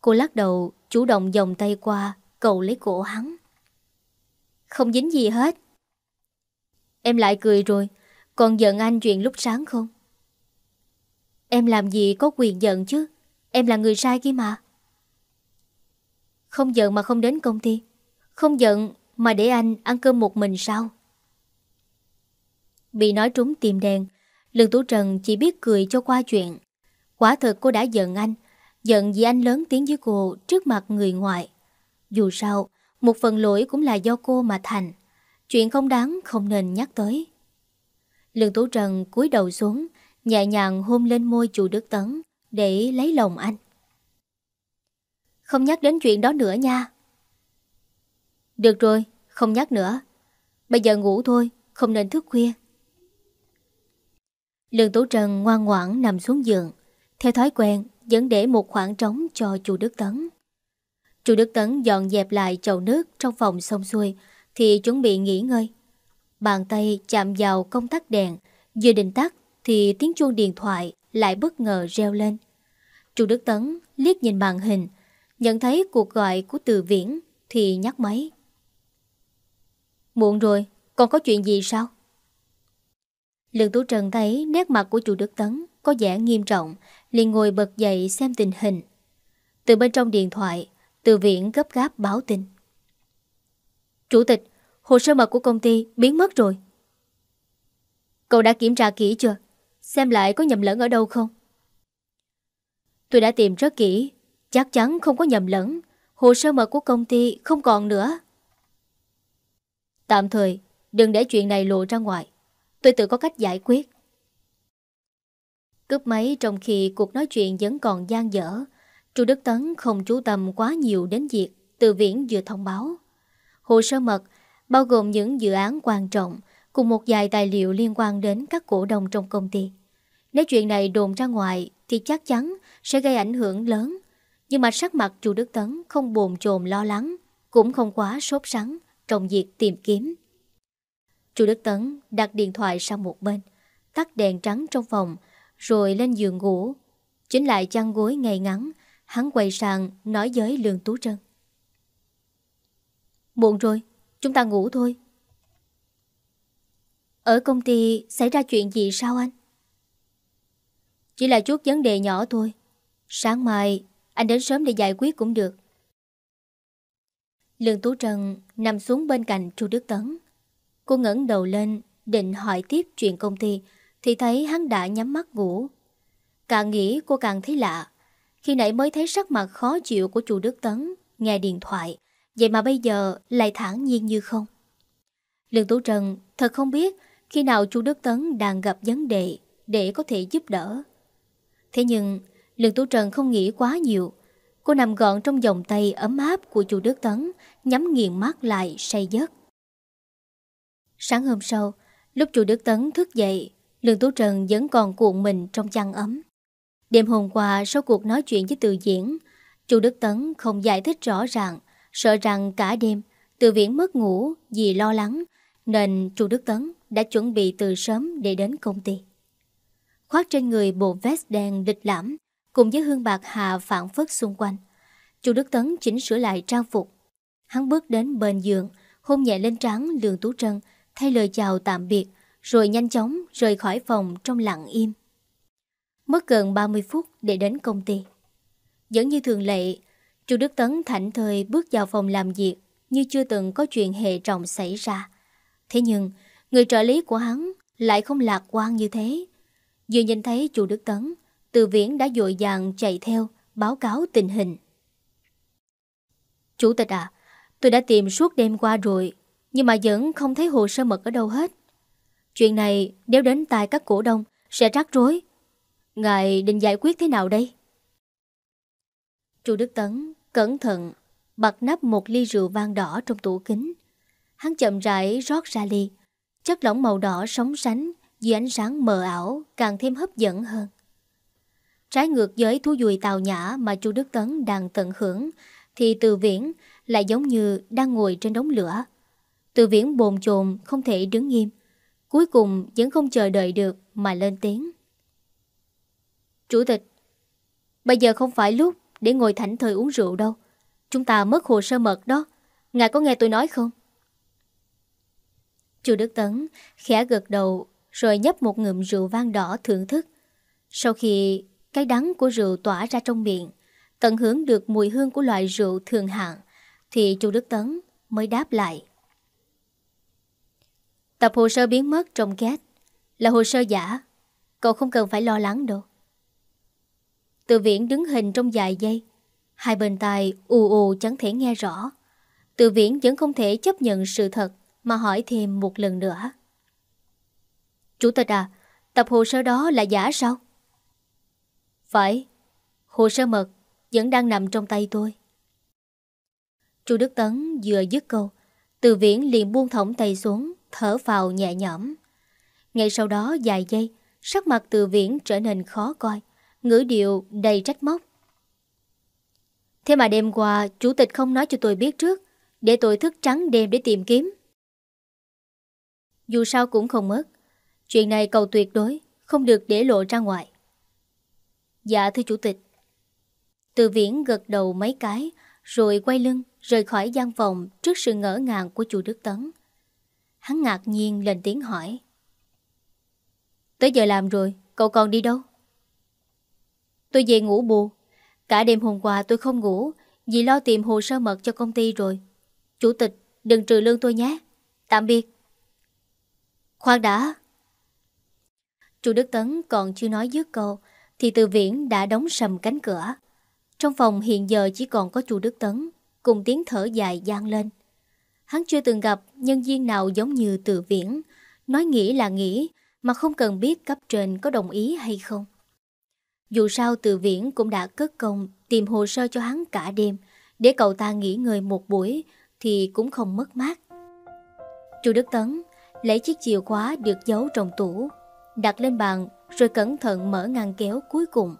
Cô lắc đầu, chủ động vòng tay qua, cầu lấy cổ hắn. Không dính gì hết. Em lại cười rồi, còn giận anh chuyện lúc sáng không? Em làm gì có quyền giận chứ? Em là người sai kia mà. Không giận mà không đến công ty. Không giận mà để anh ăn cơm một mình sao? Bị nói trúng tìm đèn, Lương Tú Trần chỉ biết cười cho qua chuyện. Quả thật cô đã giận anh, Giận vì anh lớn tiếng với cô Trước mặt người ngoại Dù sao, Một phần lỗi cũng là do cô mà thành. Chuyện không đáng không nên nhắc tới. Lương Tú Trần cúi đầu xuống Nhẹ nhàng hôn lên môi chủ Đức Tấn Để lấy lòng anh. Không nhắc đến chuyện đó nữa nha. Được rồi, Không nhắc nữa. Bây giờ ngủ thôi, Không nên thức khuya. Lương Tú Trần ngoan ngoãn nằm xuống giường, Theo thói quen Vẫn để một khoảng trống cho chủ Đức Tấn. Chủ Đức Tấn dọn dẹp lại chậu nước Trong phòng xong xuôi Thì chuẩn bị nghỉ ngơi. Bàn tay chạm vào công tắc đèn, Vừa định tắt thì tiếng chuông điện thoại Lại bất ngờ reo lên Chủ Đức Tấn liếc nhìn màn hình Nhận thấy cuộc gọi của Từ Viễn Thì nhắc máy Muộn rồi Còn có chuyện gì sao Lương Tú Trần thấy nét mặt của chủ Đức Tấn có vẻ nghiêm trọng, liền ngồi bật dậy xem tình hình. Từ bên trong điện thoại, từ Viễn gấp gáp báo tin. Chủ tịch, hồ sơ mật của công ty biến mất rồi. Cậu đã kiểm tra kỹ chưa? Xem lại có nhầm lẫn ở đâu không? Tôi đã tìm rất kỹ, chắc chắn không có nhầm lẫn. Hồ sơ mật của công ty không còn nữa. Tạm thời, đừng để chuyện này lộ ra ngoài. Tôi tự có cách giải quyết. Cướp máy trong khi cuộc nói chuyện vẫn còn gian dở. Chu Đức Tấn không chú tâm quá nhiều đến việc từ viễn vừa thông báo. Hồ sơ mật bao gồm những dự án quan trọng cùng một vài tài liệu liên quan đến các cổ đông trong công ty. Nếu chuyện này đồn ra ngoài thì chắc chắn sẽ gây ảnh hưởng lớn. Nhưng mà sắc mặt chu Đức Tấn không bồn chồn lo lắng, cũng không quá sốt sắng trong việc tìm kiếm. Chu Đức Tấn đặt điện thoại sang một bên, tắt đèn trắng trong phòng, rồi lên giường ngủ. Chính lại chăn gối ngày ngắn, hắn quay sang nói với Lương Tú Trân. Muộn rồi, chúng ta ngủ thôi. Ở công ty xảy ra chuyện gì sao anh? Chỉ là chút vấn đề nhỏ thôi. Sáng mai, anh đến sớm để giải quyết cũng được. Lương Tú Trân nằm xuống bên cạnh Chu Đức Tấn. Cô ngẩng đầu lên, định hỏi tiếp chuyện công ty, thì thấy hắn đã nhắm mắt ngủ. Càng nghĩ cô càng thấy lạ. Khi nãy mới thấy sắc mặt khó chịu của Chu Đức Tấn, nghe điện thoại, vậy mà bây giờ lại thản nhiên như không. Lương Tú Trần thật không biết khi nào chú Đức Tấn đang gặp vấn đề để có thể giúp đỡ. Thế nhưng Lương Tú Trần không nghĩ quá nhiều. Cô nằm gọn trong vòng tay ấm áp của chú Đức Tấn nhắm nghiền mắt lại say giấc. Sáng hôm sau, lúc chú Đức Tấn thức dậy, Lương Tú Trần vẫn còn cuộn mình trong chăn ấm. Đêm hôm qua sau cuộc nói chuyện với Từ Diễn, chú Đức Tấn không giải thích rõ ràng, sợ rằng cả đêm Từ Viễn mất ngủ vì lo lắng, nên chú Đức Tấn đã chuẩn bị từ sớm để đến công ty. Khoác trên người bộ vest đen địch lãm, cùng với hương bạc hà phản phất xung quanh. Chủ Đức Tấn chỉnh sửa lại trang phục. Hắn bước đến bên giường, hôn nhẹ lên trán Lương Tú Trân, thay lời chào tạm biệt, rồi nhanh chóng rời khỏi phòng trong lặng im. Mất gần 30 phút để đến công ty. Vẫn như thường lệ, Chu Đức Tấn thảnh thời bước vào phòng làm việc như chưa từng có chuyện hệ trọng xảy ra. Thế nhưng, người trợ lý của hắn lại không lạc quan như thế. Vừa nhìn thấy Chu Đức Tấn, từ viễn đã dội dàng chạy theo, báo cáo tình hình. Chủ tịch à, tôi đã tìm suốt đêm qua rồi, nhưng mà vẫn không thấy hồ sơ mật ở đâu hết Chuyện này nếu đến tai các cổ đông Sẽ rắc rối Ngài định giải quyết thế nào đây Chu Đức Tấn Cẩn thận Bật nắp một ly rượu vang đỏ trong tủ kính Hắn chậm rãi rót ra ly Chất lỏng màu đỏ sóng sánh Dưới ánh sáng mờ ảo Càng thêm hấp dẫn hơn. Trái ngược với thú dùi tào nhã Mà chu Đức Tấn đang tận hưởng, Thì từ viễn lại giống như đang ngồi trên đống lửa. Từ viễn bồn chồn không thể đứng nghiêm Cuối cùng vẫn không chờ đợi được Mà lên tiếng. Chủ tịch, Bây giờ không phải lúc để ngồi thảnh thời uống rượu đâu. Chúng ta mất hồ sơ mật đó. Ngài có nghe tôi nói không? Chu Đức Tấn khẽ gật đầu Rồi nhấp một ngụm rượu vang đỏ thưởng thức. Sau khi cái đắng của rượu tỏa ra trong miệng, Tận hưởng được mùi hương của loại rượu thường hạng, Thì chu Đức Tấn mới đáp lại. Tập hồ sơ biến mất trong két. Là hồ sơ giả. Cậu không cần phải lo lắng đâu. Từ viễn đứng hình trong vài giây. Hai bên tai ù ù chẳng thể nghe rõ. Từ viễn vẫn không thể chấp nhận sự thật. Mà hỏi thêm một lần nữa. Chủ tịch à Tập hồ sơ đó là giả sao? Phải, Hồ sơ mật vẫn đang nằm trong tay tôi. Chu Đức Tấn vừa dứt câu, Từ viễn liền buông thõng tay xuống, Thở vào nhẹ nhõm. Ngay sau đó vài giây, Sắc mặt từ viễn trở nên khó coi, Ngữ điệu đầy trách móc. Thế mà đêm qua, Chủ tịch không nói cho tôi biết trước, Để tôi thức trắng đêm để tìm kiếm. Dù sao cũng không mất. Chuyện này cầu tuyệt đối, Không được để lộ ra ngoài. Dạ thưa chủ tịch. Từ viễn gật đầu mấy cái, Rồi quay lưng, Rời khỏi gian phòng Trước sự ngỡ ngàng của chủ Đức Tấn. Hắn ngạc nhiên lên tiếng hỏi. Tới giờ làm rồi, Cậu còn đi đâu? Tôi về ngủ bù. Cả đêm hôm qua tôi không ngủ, Vì lo tìm hồ sơ mật cho công ty rồi. Chủ tịch, đừng trừ lương tôi nhé. Tạm biệt. Khoan đã. Chu Đức Tấn còn chưa nói dứt câu, Thì từ viễn đã đóng sầm cánh cửa. Trong phòng hiện giờ chỉ còn có chu Đức Tấn, Cùng tiếng thở dài gian lên. Hắn chưa từng gặp nhân viên nào giống như từ viễn, Nói nghĩ là nghĩ, Mà không cần biết cấp trên có đồng ý hay không. Dù sao từ viễn cũng đã cất công Tìm hồ sơ cho hắn cả đêm, Để cậu ta nghỉ ngơi một buổi Thì cũng không mất mát. Chu Đức Tấn lấy chiếc chìa khóa được giấu trong tủ đặt lên bàn rồi cẩn thận mở ngăn kéo cuối cùng.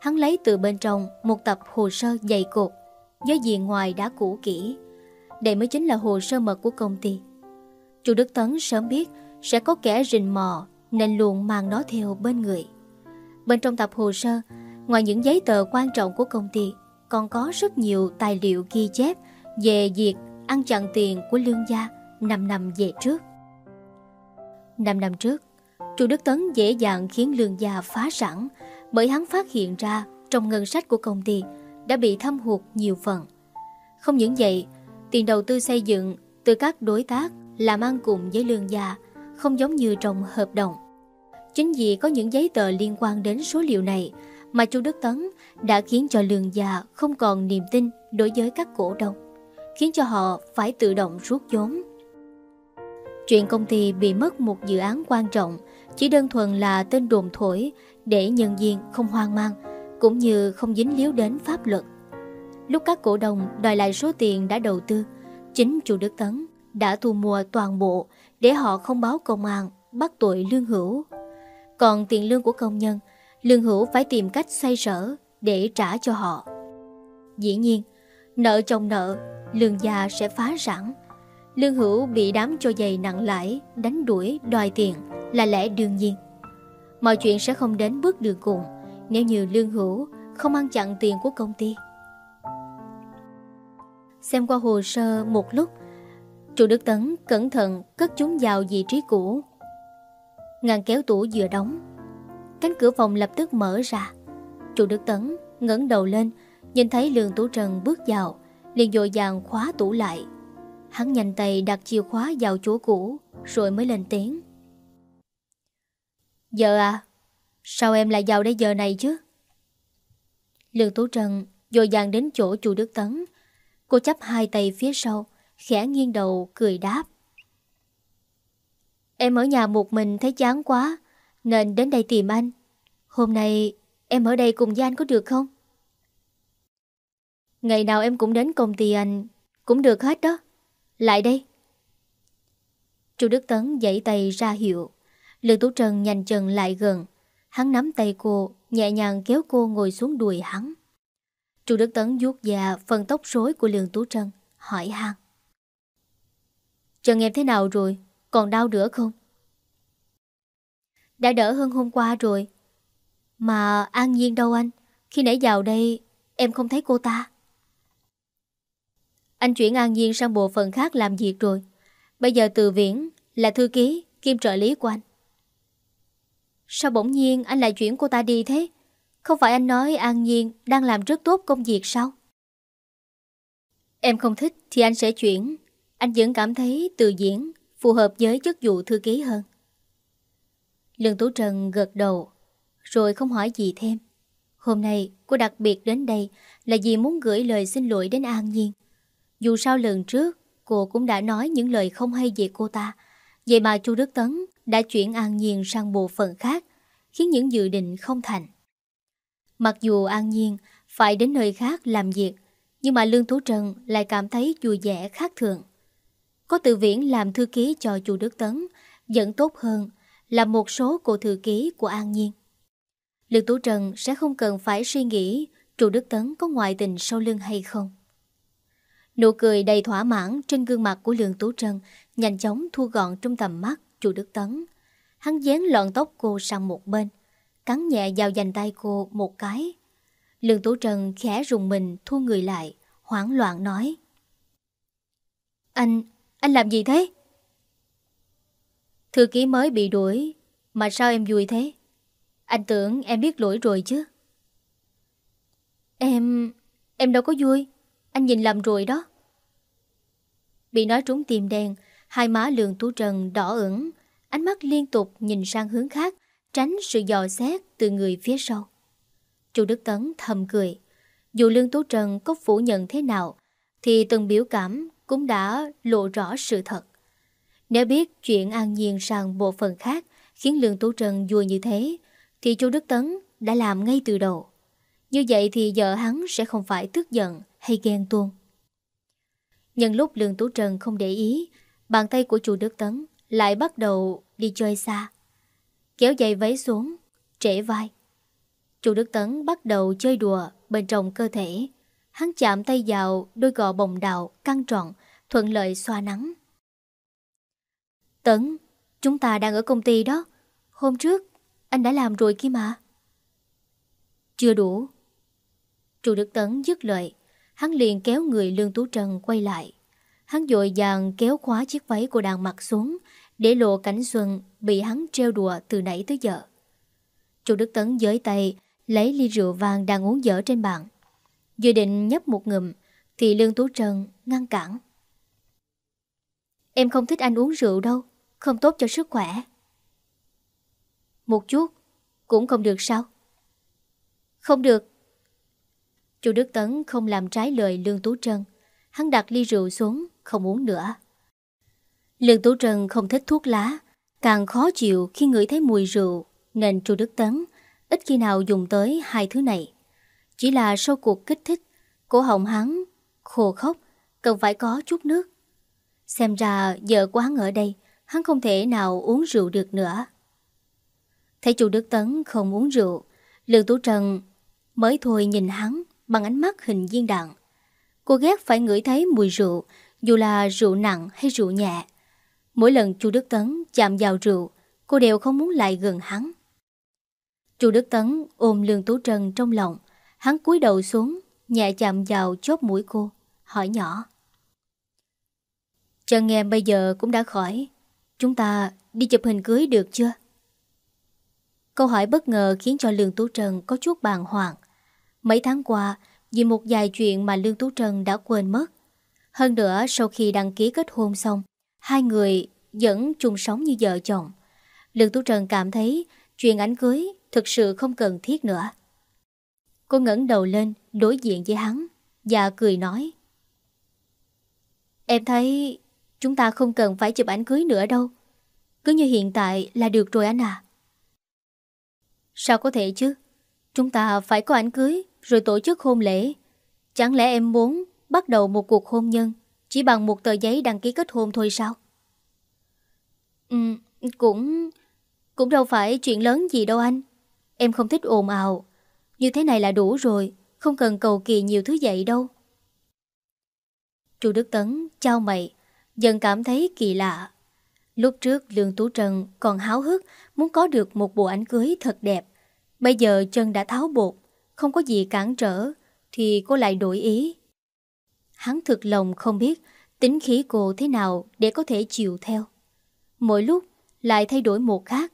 Hắn lấy từ bên trong một tập hồ sơ dày cột, với diện ngoài đã cũ kỹ. Đây mới chính là hồ sơ mật của công ty. Chu Đức Tấn sớm biết sẽ có kẻ rình mò nên luôn mang nó theo bên người. Bên trong tập hồ sơ, ngoài những giấy tờ quan trọng của công ty, còn có rất nhiều tài liệu ghi chép về việc ăn chặn tiền của lương gia 5 năm về trước. 5 năm trước, Chu Đức Tấn dễ dàng khiến lương gia phá sản bởi hắn phát hiện ra trong ngân sách của công ty đã bị thâm hụt nhiều phần. Không những vậy, tiền đầu tư xây dựng từ các đối tác làm ăn cùng với lương gia không giống như trong hợp đồng. Chính vì có những giấy tờ liên quan đến số liệu này mà Chu Đức Tấn đã khiến cho lương gia không còn niềm tin đối với các cổ đông, khiến cho họ phải tự động rút vốn. Chuyện công ty bị mất một dự án quan trọng chỉ đơn thuần là tên đồn thổi để nhân viên không hoang mang cũng như không dính líu đến pháp luật. Lúc các cổ đông đòi lại số tiền đã đầu tư, chính chủ Đức Tấn đã thu mua toàn bộ để họ không báo công an bắt tội lương hữu. Còn tiền lương của công nhân, lương hữu phải tìm cách xoay sở để trả cho họ. Dĩ nhiên, nợ chồng nợ, lương gia sẽ phá sản. Lương hữu bị đám cho dày nặng lãi, đánh đuổi, đòi tiền là lẽ đương nhiên. Mọi chuyện sẽ không đến bước đường cùng nếu như lương hữu không ăn chặn tiền của công ty. Xem qua hồ sơ một lúc, chủ Đức Tấn cẩn thận cất chúng vào vị trí cũ. Ngàn kéo tủ vừa đóng, cánh cửa phòng lập tức mở ra. Chủ Đức Tấn ngẩng đầu lên, nhìn thấy Lương Tú Trần bước vào, liền dội dàng khóa tủ lại. Hắn nhanh tay đặt chìa khóa vào chỗ cũ, rồi mới lên tiếng. Giờ à? Sao em lại vào đây giờ này chứ? Lương Tú Trần Dồi dàng đến chỗ chủ Đức Tấn. Cô chấp hai tay phía sau, khẽ nghiêng đầu cười đáp. Em ở nhà một mình thấy chán quá, nên đến đây tìm anh. Hôm nay em ở đây cùng với anh có được không? Ngày nào em cũng đến công ty anh, cũng được hết đó. Lại đây. Chu Đức Tấn dãy tay ra hiệu. Lương Tú Trần nhanh chân lại gần. Hắn nắm tay cô, nhẹ nhàng kéo cô ngồi xuống đùi hắn. Chu Đức Tấn vuốt già phần tóc rối của Lương Tú Trân, hỏi han. Trần em thế nào rồi? Còn đau nữa không? Đã đỡ hơn hôm qua rồi. Mà An Nhiên đâu anh? Khi nãy vào đây, em không thấy cô ta. Anh chuyển An Nhiên sang bộ phận khác làm việc rồi. Bây giờ Từ Viễn là thư ký, kim trợ lý của anh. Sao bỗng nhiên anh lại chuyển cô ta đi thế? Không phải anh nói An Nhiên đang làm rất tốt công việc sao? Em không thích thì anh sẽ chuyển. Anh vẫn cảm thấy từ diễn phù hợp với chức vụ thư ký hơn. Lương Tú Trần gật đầu, rồi không hỏi gì thêm. Hôm nay cô đặc biệt đến đây là vì muốn gửi lời xin lỗi đến An Nhiên. Dù sao lần trước cô cũng đã nói những lời không hay về cô ta. Vậy mà chu Đức Tấn đã chuyển An Nhiên sang bộ phận khác, khiến những dự định không thành. Mặc dù An Nhiên phải đến nơi khác làm việc, nhưng mà Lương Tú Trần lại cảm thấy vui vẻ khác thường. Có từ viễn làm thư ký cho chu Đức Tấn vẫn tốt hơn là một số cô thư ký của An Nhiên. Lương Tú Trần sẽ không cần phải suy nghĩ chu Đức Tấn có ngoại tình sau lưng hay không. Nụ cười đầy thỏa mãn trên gương mặt của Lương Tú Trân nhanh chóng thu gọn trong tầm mắt chu Đức Tấn. Hắn dán lọn tóc cô sang một bên, cắn nhẹ vào dành tay cô một cái. Lương Tú Trân khẽ rùng mình thu người lại, hoảng loạn nói. Anh, anh làm gì thế? Thư ký mới bị đuổi, mà sao em vui thế? Anh tưởng em biết lỗi rồi chứ. Em... em đâu có vui. Anh nhìn lầm rồi đó. Bị nói trúng tim đen, hai má lường tú trần đỏ ửng, ánh mắt liên tục nhìn sang hướng khác, tránh sự dò xét từ người phía sau. Chu Đức Tấn thầm cười. Dù Lương Tú Trần có phủ nhận thế nào, thì từng biểu cảm cũng đã lộ rõ sự thật. Nếu biết chuyện an nhiên sang bộ phận khác khiến Lương Tú Trần vui như thế, thì Chu Đức Tấn đã làm ngay từ đầu. Như vậy thì giờ hắn sẽ không phải tức giận hay ghen tuông. Nhân lúc Lương Tú Trần không để ý, bàn tay của chu Đức Tấn lại bắt đầu đi chơi xa. Kéo dây váy xuống, trễ vai. Chu Đức Tấn bắt đầu chơi đùa bên trong cơ thể. Hắn chạm tay vào đôi gò bồng đào căng trọn, thuận lợi xoa nắng. Tấn, chúng ta đang ở công ty đó. Hôm trước, anh đã làm rồi kia mà. Chưa đủ. Chu Đức Tấn dứt lời, hắn liền kéo người Lương Tú Trần quay lại. Hắn dội dàng kéo khóa chiếc váy của đàn mặt xuống, để lộ cảnh xuân bị hắn treo đùa từ nãy tới giờ. Chu Đức Tấn giới tay, lấy ly rượu vàng đang uống dở trên bàn. Dự định nhấp một ngụm, thì Lương Tú Trần ngăn cản. Em không thích anh uống rượu đâu, không tốt cho sức khỏe. Một chút, cũng không được sao? Không được. Chu Đức Tấn không làm trái lời Lương Tú Trân. Hắn đặt ly rượu xuống, không uống nữa. Lương Tú Trân không thích thuốc lá, càng khó chịu khi ngửi thấy mùi rượu, nên Chu Đức Tấn ít khi nào dùng tới hai thứ này. Chỉ là sau cuộc kích thích, cổ họng hắn khô khốc, cần phải có chút nước. Xem ra giờ của hắn ở đây, hắn không thể nào uống rượu được nữa. Thấy chu Đức Tấn không uống rượu, Lương Tú Trần mới thôi nhìn hắn bằng ánh mắt hình viên đạn. Cô ghét phải ngửi thấy mùi rượu, dù là rượu nặng hay rượu nhẹ. Mỗi lần chu Đức Tấn chạm vào rượu, cô đều không muốn lại gần hắn. Chu Đức Tấn ôm Lương Tú Trân trong lòng, hắn cúi đầu xuống, nhẹ chạm vào chốt mũi cô, hỏi nhỏ. Chân em bây giờ cũng đã khỏi, chúng ta đi chụp hình cưới được chưa? Câu hỏi bất ngờ khiến cho Lương Tú Trần có chút bàng hoàng. Mấy tháng qua, vì một vài chuyện mà Lương Tú Trần đã quên mất. Hơn nữa, sau khi đăng ký kết hôn xong, hai người vẫn chung sống như vợ chồng. Lương Tú Trần cảm thấy chuyện ảnh cưới thực sự không cần thiết nữa. Cô ngẩng đầu lên, đối diện với hắn, và cười nói. Em thấy chúng ta không cần phải chụp ảnh cưới nữa đâu. Cứ như hiện tại là được rồi anh à. Sao có thể chứ? Chúng ta phải có ảnh cưới rồi tổ chức hôn lễ. Chẳng lẽ em muốn bắt đầu một cuộc hôn nhân chỉ bằng một tờ giấy đăng ký kết hôn thôi sao? Ừ, cũng... cũng đâu phải chuyện lớn gì đâu anh. Em không thích ồn ào. Như thế này là đủ rồi, không cần cầu kỳ nhiều thứ vậy đâu. Chu Đức Tấn trao mày, dần cảm thấy kỳ lạ. Lúc trước Lương Tú Trần còn háo hức muốn có được một bộ ảnh cưới thật đẹp. Bây giờ chân đã tháo bột, không có gì cản trở, thì cô lại đổi ý. Hắn thực lòng không biết tính khí cô thế nào để có thể chịu theo. Mỗi lúc lại thay đổi một khác,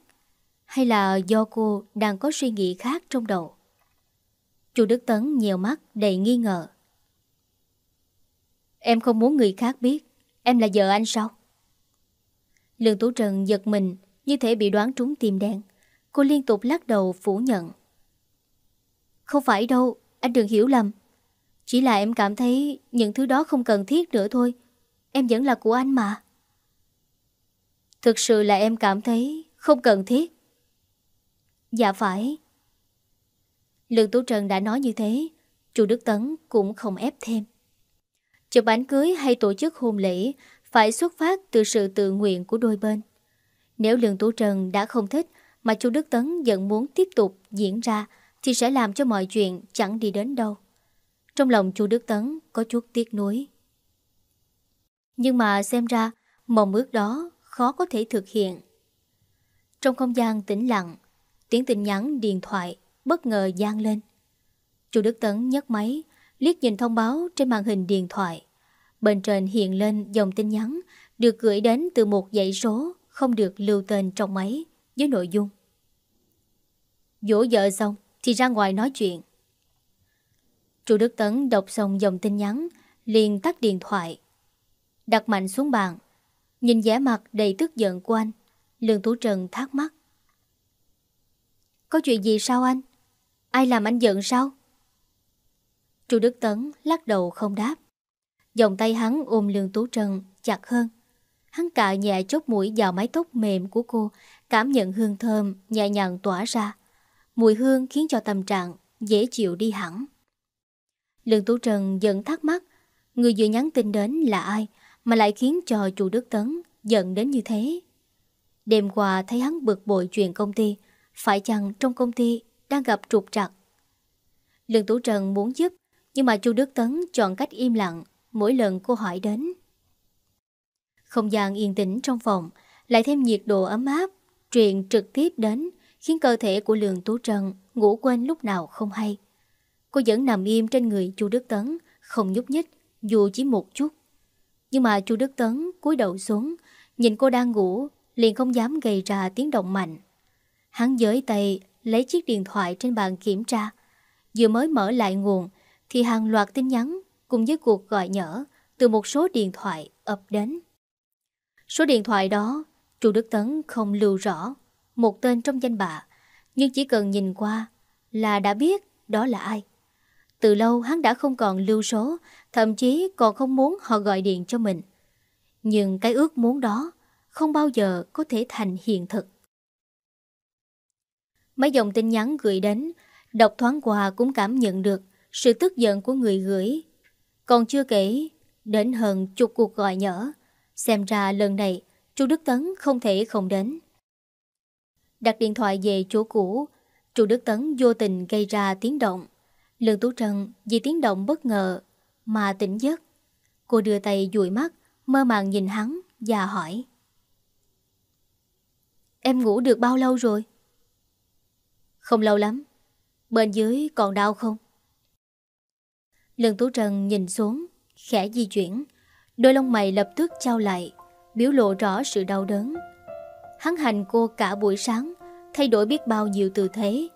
hay là do cô đang có suy nghĩ khác trong đầu. Chu Đức Tấn nhiều mắt đầy nghi ngờ. Em không muốn người khác biết Em là vợ anh sao Lương Tú Trần giật mình Như thể bị đoán trúng tim đen Cô liên tục lắc đầu phủ nhận. Không phải đâu, anh đừng hiểu lầm. Chỉ là em cảm thấy những thứ đó không cần thiết nữa thôi. Em vẫn là của anh mà. Thực sự là em cảm thấy không cần thiết. Dạ phải. Lương Tú Trần đã nói như thế, chu Đức Tấn cũng không ép thêm. Chụp ảnh cưới hay tổ chức hôn lễ phải xuất phát từ sự tự nguyện của đôi bên. Nếu Lương Tú Trần đã không thích mà chu Đức Tấn vẫn muốn tiếp tục diễn ra thì sẽ làm cho mọi chuyện chẳng đi đến đâu. Trong lòng chu Đức Tấn có chút tiếc nuối. Nhưng mà xem ra mong ước đó khó có thể thực hiện. Trong không gian tĩnh lặng, tiếng tin nhắn điện thoại bất ngờ gian lên. Chu Đức Tấn nhấc máy, liếc nhìn thông báo trên màn hình điện thoại. Bên trên hiện lên dòng tin nhắn được gửi đến từ một dãy số không được lưu tên trong máy với nội dung. Dỗ vợ xong thì ra ngoài nói chuyện. Chu Đức Tấn đọc xong dòng tin nhắn, liền tắt điện thoại. Đặt mạnh xuống bàn, nhìn vẻ mặt đầy tức giận của anh, Lương Tú Trần thắc mắc. Có chuyện gì sao anh? Ai làm anh giận sao? Chu Đức Tấn lắc đầu không đáp. Dòng tay hắn ôm Lương Tú Trần chặt hơn. Hắn cạo nhẹ chốt mũi vào mái tóc mềm của cô, cảm nhận hương thơm nhẹ nhàng tỏa ra. Mùi hương khiến cho tâm trạng dễ chịu đi hẳn. Lương Tú Trần giận thắc mắc, người vừa nhắn tin đến là ai mà lại khiến cho chủ Đức Tấn giận đến như thế. Đêm qua thấy hắn bực bội chuyện công ty, phải chăng trong công ty đang gặp trục trặc? Lương Tú Trần muốn giúp, nhưng mà chu Đức Tấn chọn cách im lặng mỗi lần cô hỏi đến. Không gian yên tĩnh trong phòng, lại thêm nhiệt độ ấm áp, truyền trực tiếp đến, khiến cơ thể của Lương Tú Trần ngủ quên lúc nào không hay. Cô vẫn nằm im trên người chu Đức Tấn, không nhúc nhích, dù chỉ một chút. Nhưng mà chu Đức Tấn cúi đầu xuống, nhìn cô đang ngủ, liền không dám gây ra tiếng động mạnh. Hắn giới tay lấy chiếc điện thoại trên bàn kiểm tra. Vừa mới mở lại nguồn, thì hàng loạt tin nhắn cùng với cuộc gọi nhỡ từ một số điện thoại ập đến. Số điện thoại đó, chu Đức Tấn không lưu rõ một tên trong danh bạ, nhưng chỉ cần nhìn qua là đã biết đó là ai. Từ lâu hắn đã không còn lưu số, thậm chí còn không muốn họ gọi điện cho mình. Nhưng cái ước muốn đó không bao giờ có thể thành hiện thực. Mấy dòng tin nhắn gửi đến, đọc thoáng qua cũng cảm nhận được sự tức giận của người gửi. Còn chưa kể, đến hơn chục cuộc gọi nhỡ. Xem ra lần này, chú Đức Tấn không thể không đến. Đặt điện thoại về chỗ cũ, chủ Đức Tấn vô tình gây ra tiếng động. Lương Tú Trân vì tiếng động bất ngờ mà tỉnh giấc. Cô đưa tay dụi mắt, mơ màng nhìn hắn và hỏi. Em ngủ được bao lâu rồi? Không lâu lắm. Bên dưới còn đau không? Lương Tú Trân nhìn xuống, khẽ di chuyển. Đôi lông mày lập tức trao lại, biểu lộ rõ sự đau đớn. Hắn hành cô cả buổi sáng, thay đổi biết bao nhiêu tư thế.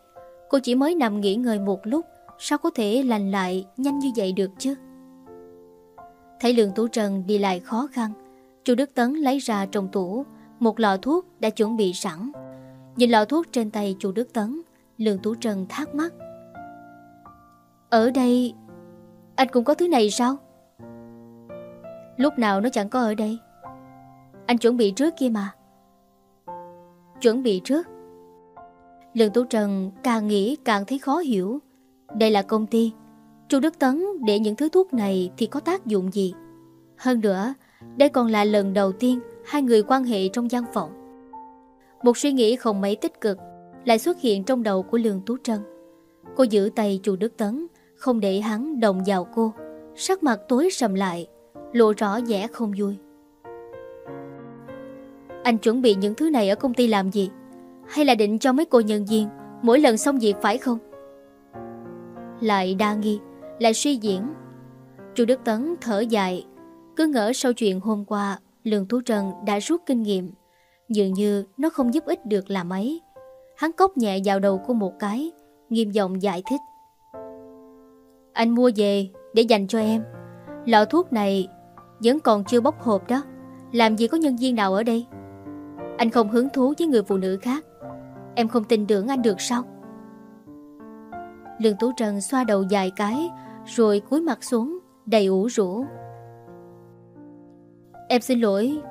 Cô chỉ mới nằm nghỉ ngơi một lúc, sao có thể lành lại nhanh như vậy được chứ? Thấy Lương Tú trần đi lại khó khăn, chu Đức Tấn lấy ra trong tủ một lọ thuốc đã chuẩn bị sẵn. Nhìn lọ thuốc trên tay chu Đức Tấn, Lương Tú trần thắc mắc. Ở đây, anh cũng có thứ này sao? Lúc nào nó chẳng có ở đây. Anh chuẩn bị trước kia mà. Chuẩn bị trước? Lương Tú Trần càng nghĩ càng thấy khó hiểu. Đây là công ty. Chu Đức Tấn để những thứ thuốc này thì có tác dụng gì? Hơn nữa, đây còn là lần đầu tiên hai người quan hệ trong gian phòng. Một suy nghĩ không mấy tích cực lại xuất hiện trong đầu của Lương Tú Trân. Cô giữ tay chu Đức Tấn, không để hắn đồng vào cô. Sắc mặt tối sầm lại, lộ rõ vẻ không vui. Anh chuẩn bị những thứ này ở công ty làm gì? Hay là định cho mấy cô nhân viên mỗi lần xong việc phải không? Lại đa nghi, lại suy diễn. Chu Đức Tấn thở dài, cứ ngỡ sau chuyện hôm qua Lương Thú Trần đã rút kinh nghiệm. Dường như nó không giúp ích được là mấy. Hắn cốc nhẹ vào đầu của một cái, nghiêm giọng giải thích. Anh mua về để dành cho em. Lọ thuốc này vẫn còn chưa bốc hộp đó. Làm gì có nhân viên nào ở đây? Anh không hứng thú với người phụ nữ khác. Em không tin tưởng anh được sao? Lương Tú Trần xoa đầu dài cái, Rồi cúi mặt xuống, Đầy ủ rũ. Em xin lỗi.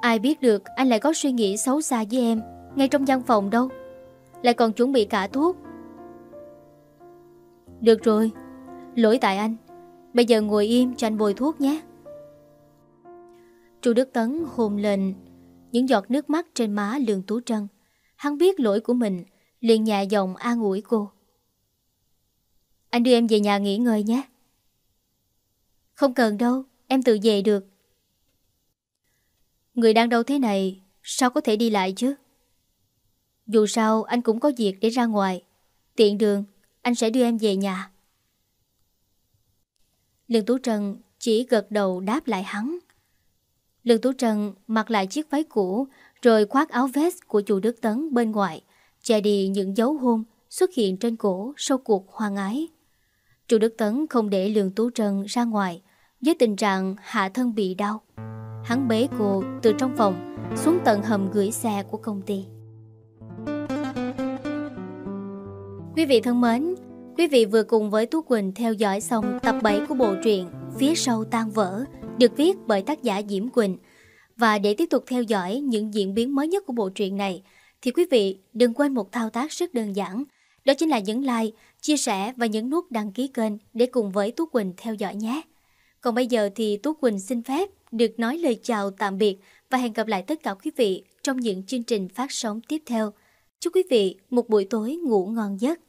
Ai biết được anh lại có suy nghĩ xấu xa với em, Ngay trong văn phòng đâu. Lại còn chuẩn bị cả thuốc. Được rồi. Lỗi tại anh. Bây giờ ngồi im cho anh bồi thuốc nhé. Chu Đức Tấn hôn lên. Những giọt nước mắt trên má Lương Tú Trân. Hắn biết lỗi của mình, liền nhẹ giọng an ủi cô. Anh đưa em về nhà nghỉ ngơi nhé. Không cần đâu, Em tự về được. Người đang đâu thế này, Sao có thể đi lại chứ? Dù sao, anh cũng có việc để ra ngoài. Tiện đường, Anh sẽ đưa em về nhà. Lương Tú Trân chỉ gật đầu đáp lại hắn. Lương Tú Trân mặc lại chiếc váy cũ Rồi khoác áo vest của chủ Đức Tấn bên ngoài Che đi những dấu hôn xuất hiện trên cổ sau cuộc hoang ái. Chủ Đức Tấn không để Lương Tú Trân ra ngoài Với tình trạng hạ thân bị đau. Hắn bế cô từ trong phòng xuống tận hầm gửi xe của công ty. Quý vị thân mến, quý vị vừa cùng với Tú Quỳnh theo dõi xong tập 7 của bộ truyện Phía sau tan vỡ được viết bởi tác giả Diễm Quỳnh. Và để tiếp tục theo dõi những diễn biến mới nhất của bộ truyện này thì quý vị đừng quên một thao tác rất đơn giản. Đó chính là nhấn like, chia sẻ và nhấn nút đăng ký kênh để cùng với Tú Quỳnh theo dõi nhé. Còn bây giờ thì Tú Quỳnh xin phép được nói lời chào tạm biệt và hẹn gặp lại tất cả quý vị trong những chương trình phát sóng tiếp theo. Chúc quý vị một buổi tối ngủ ngon giấc.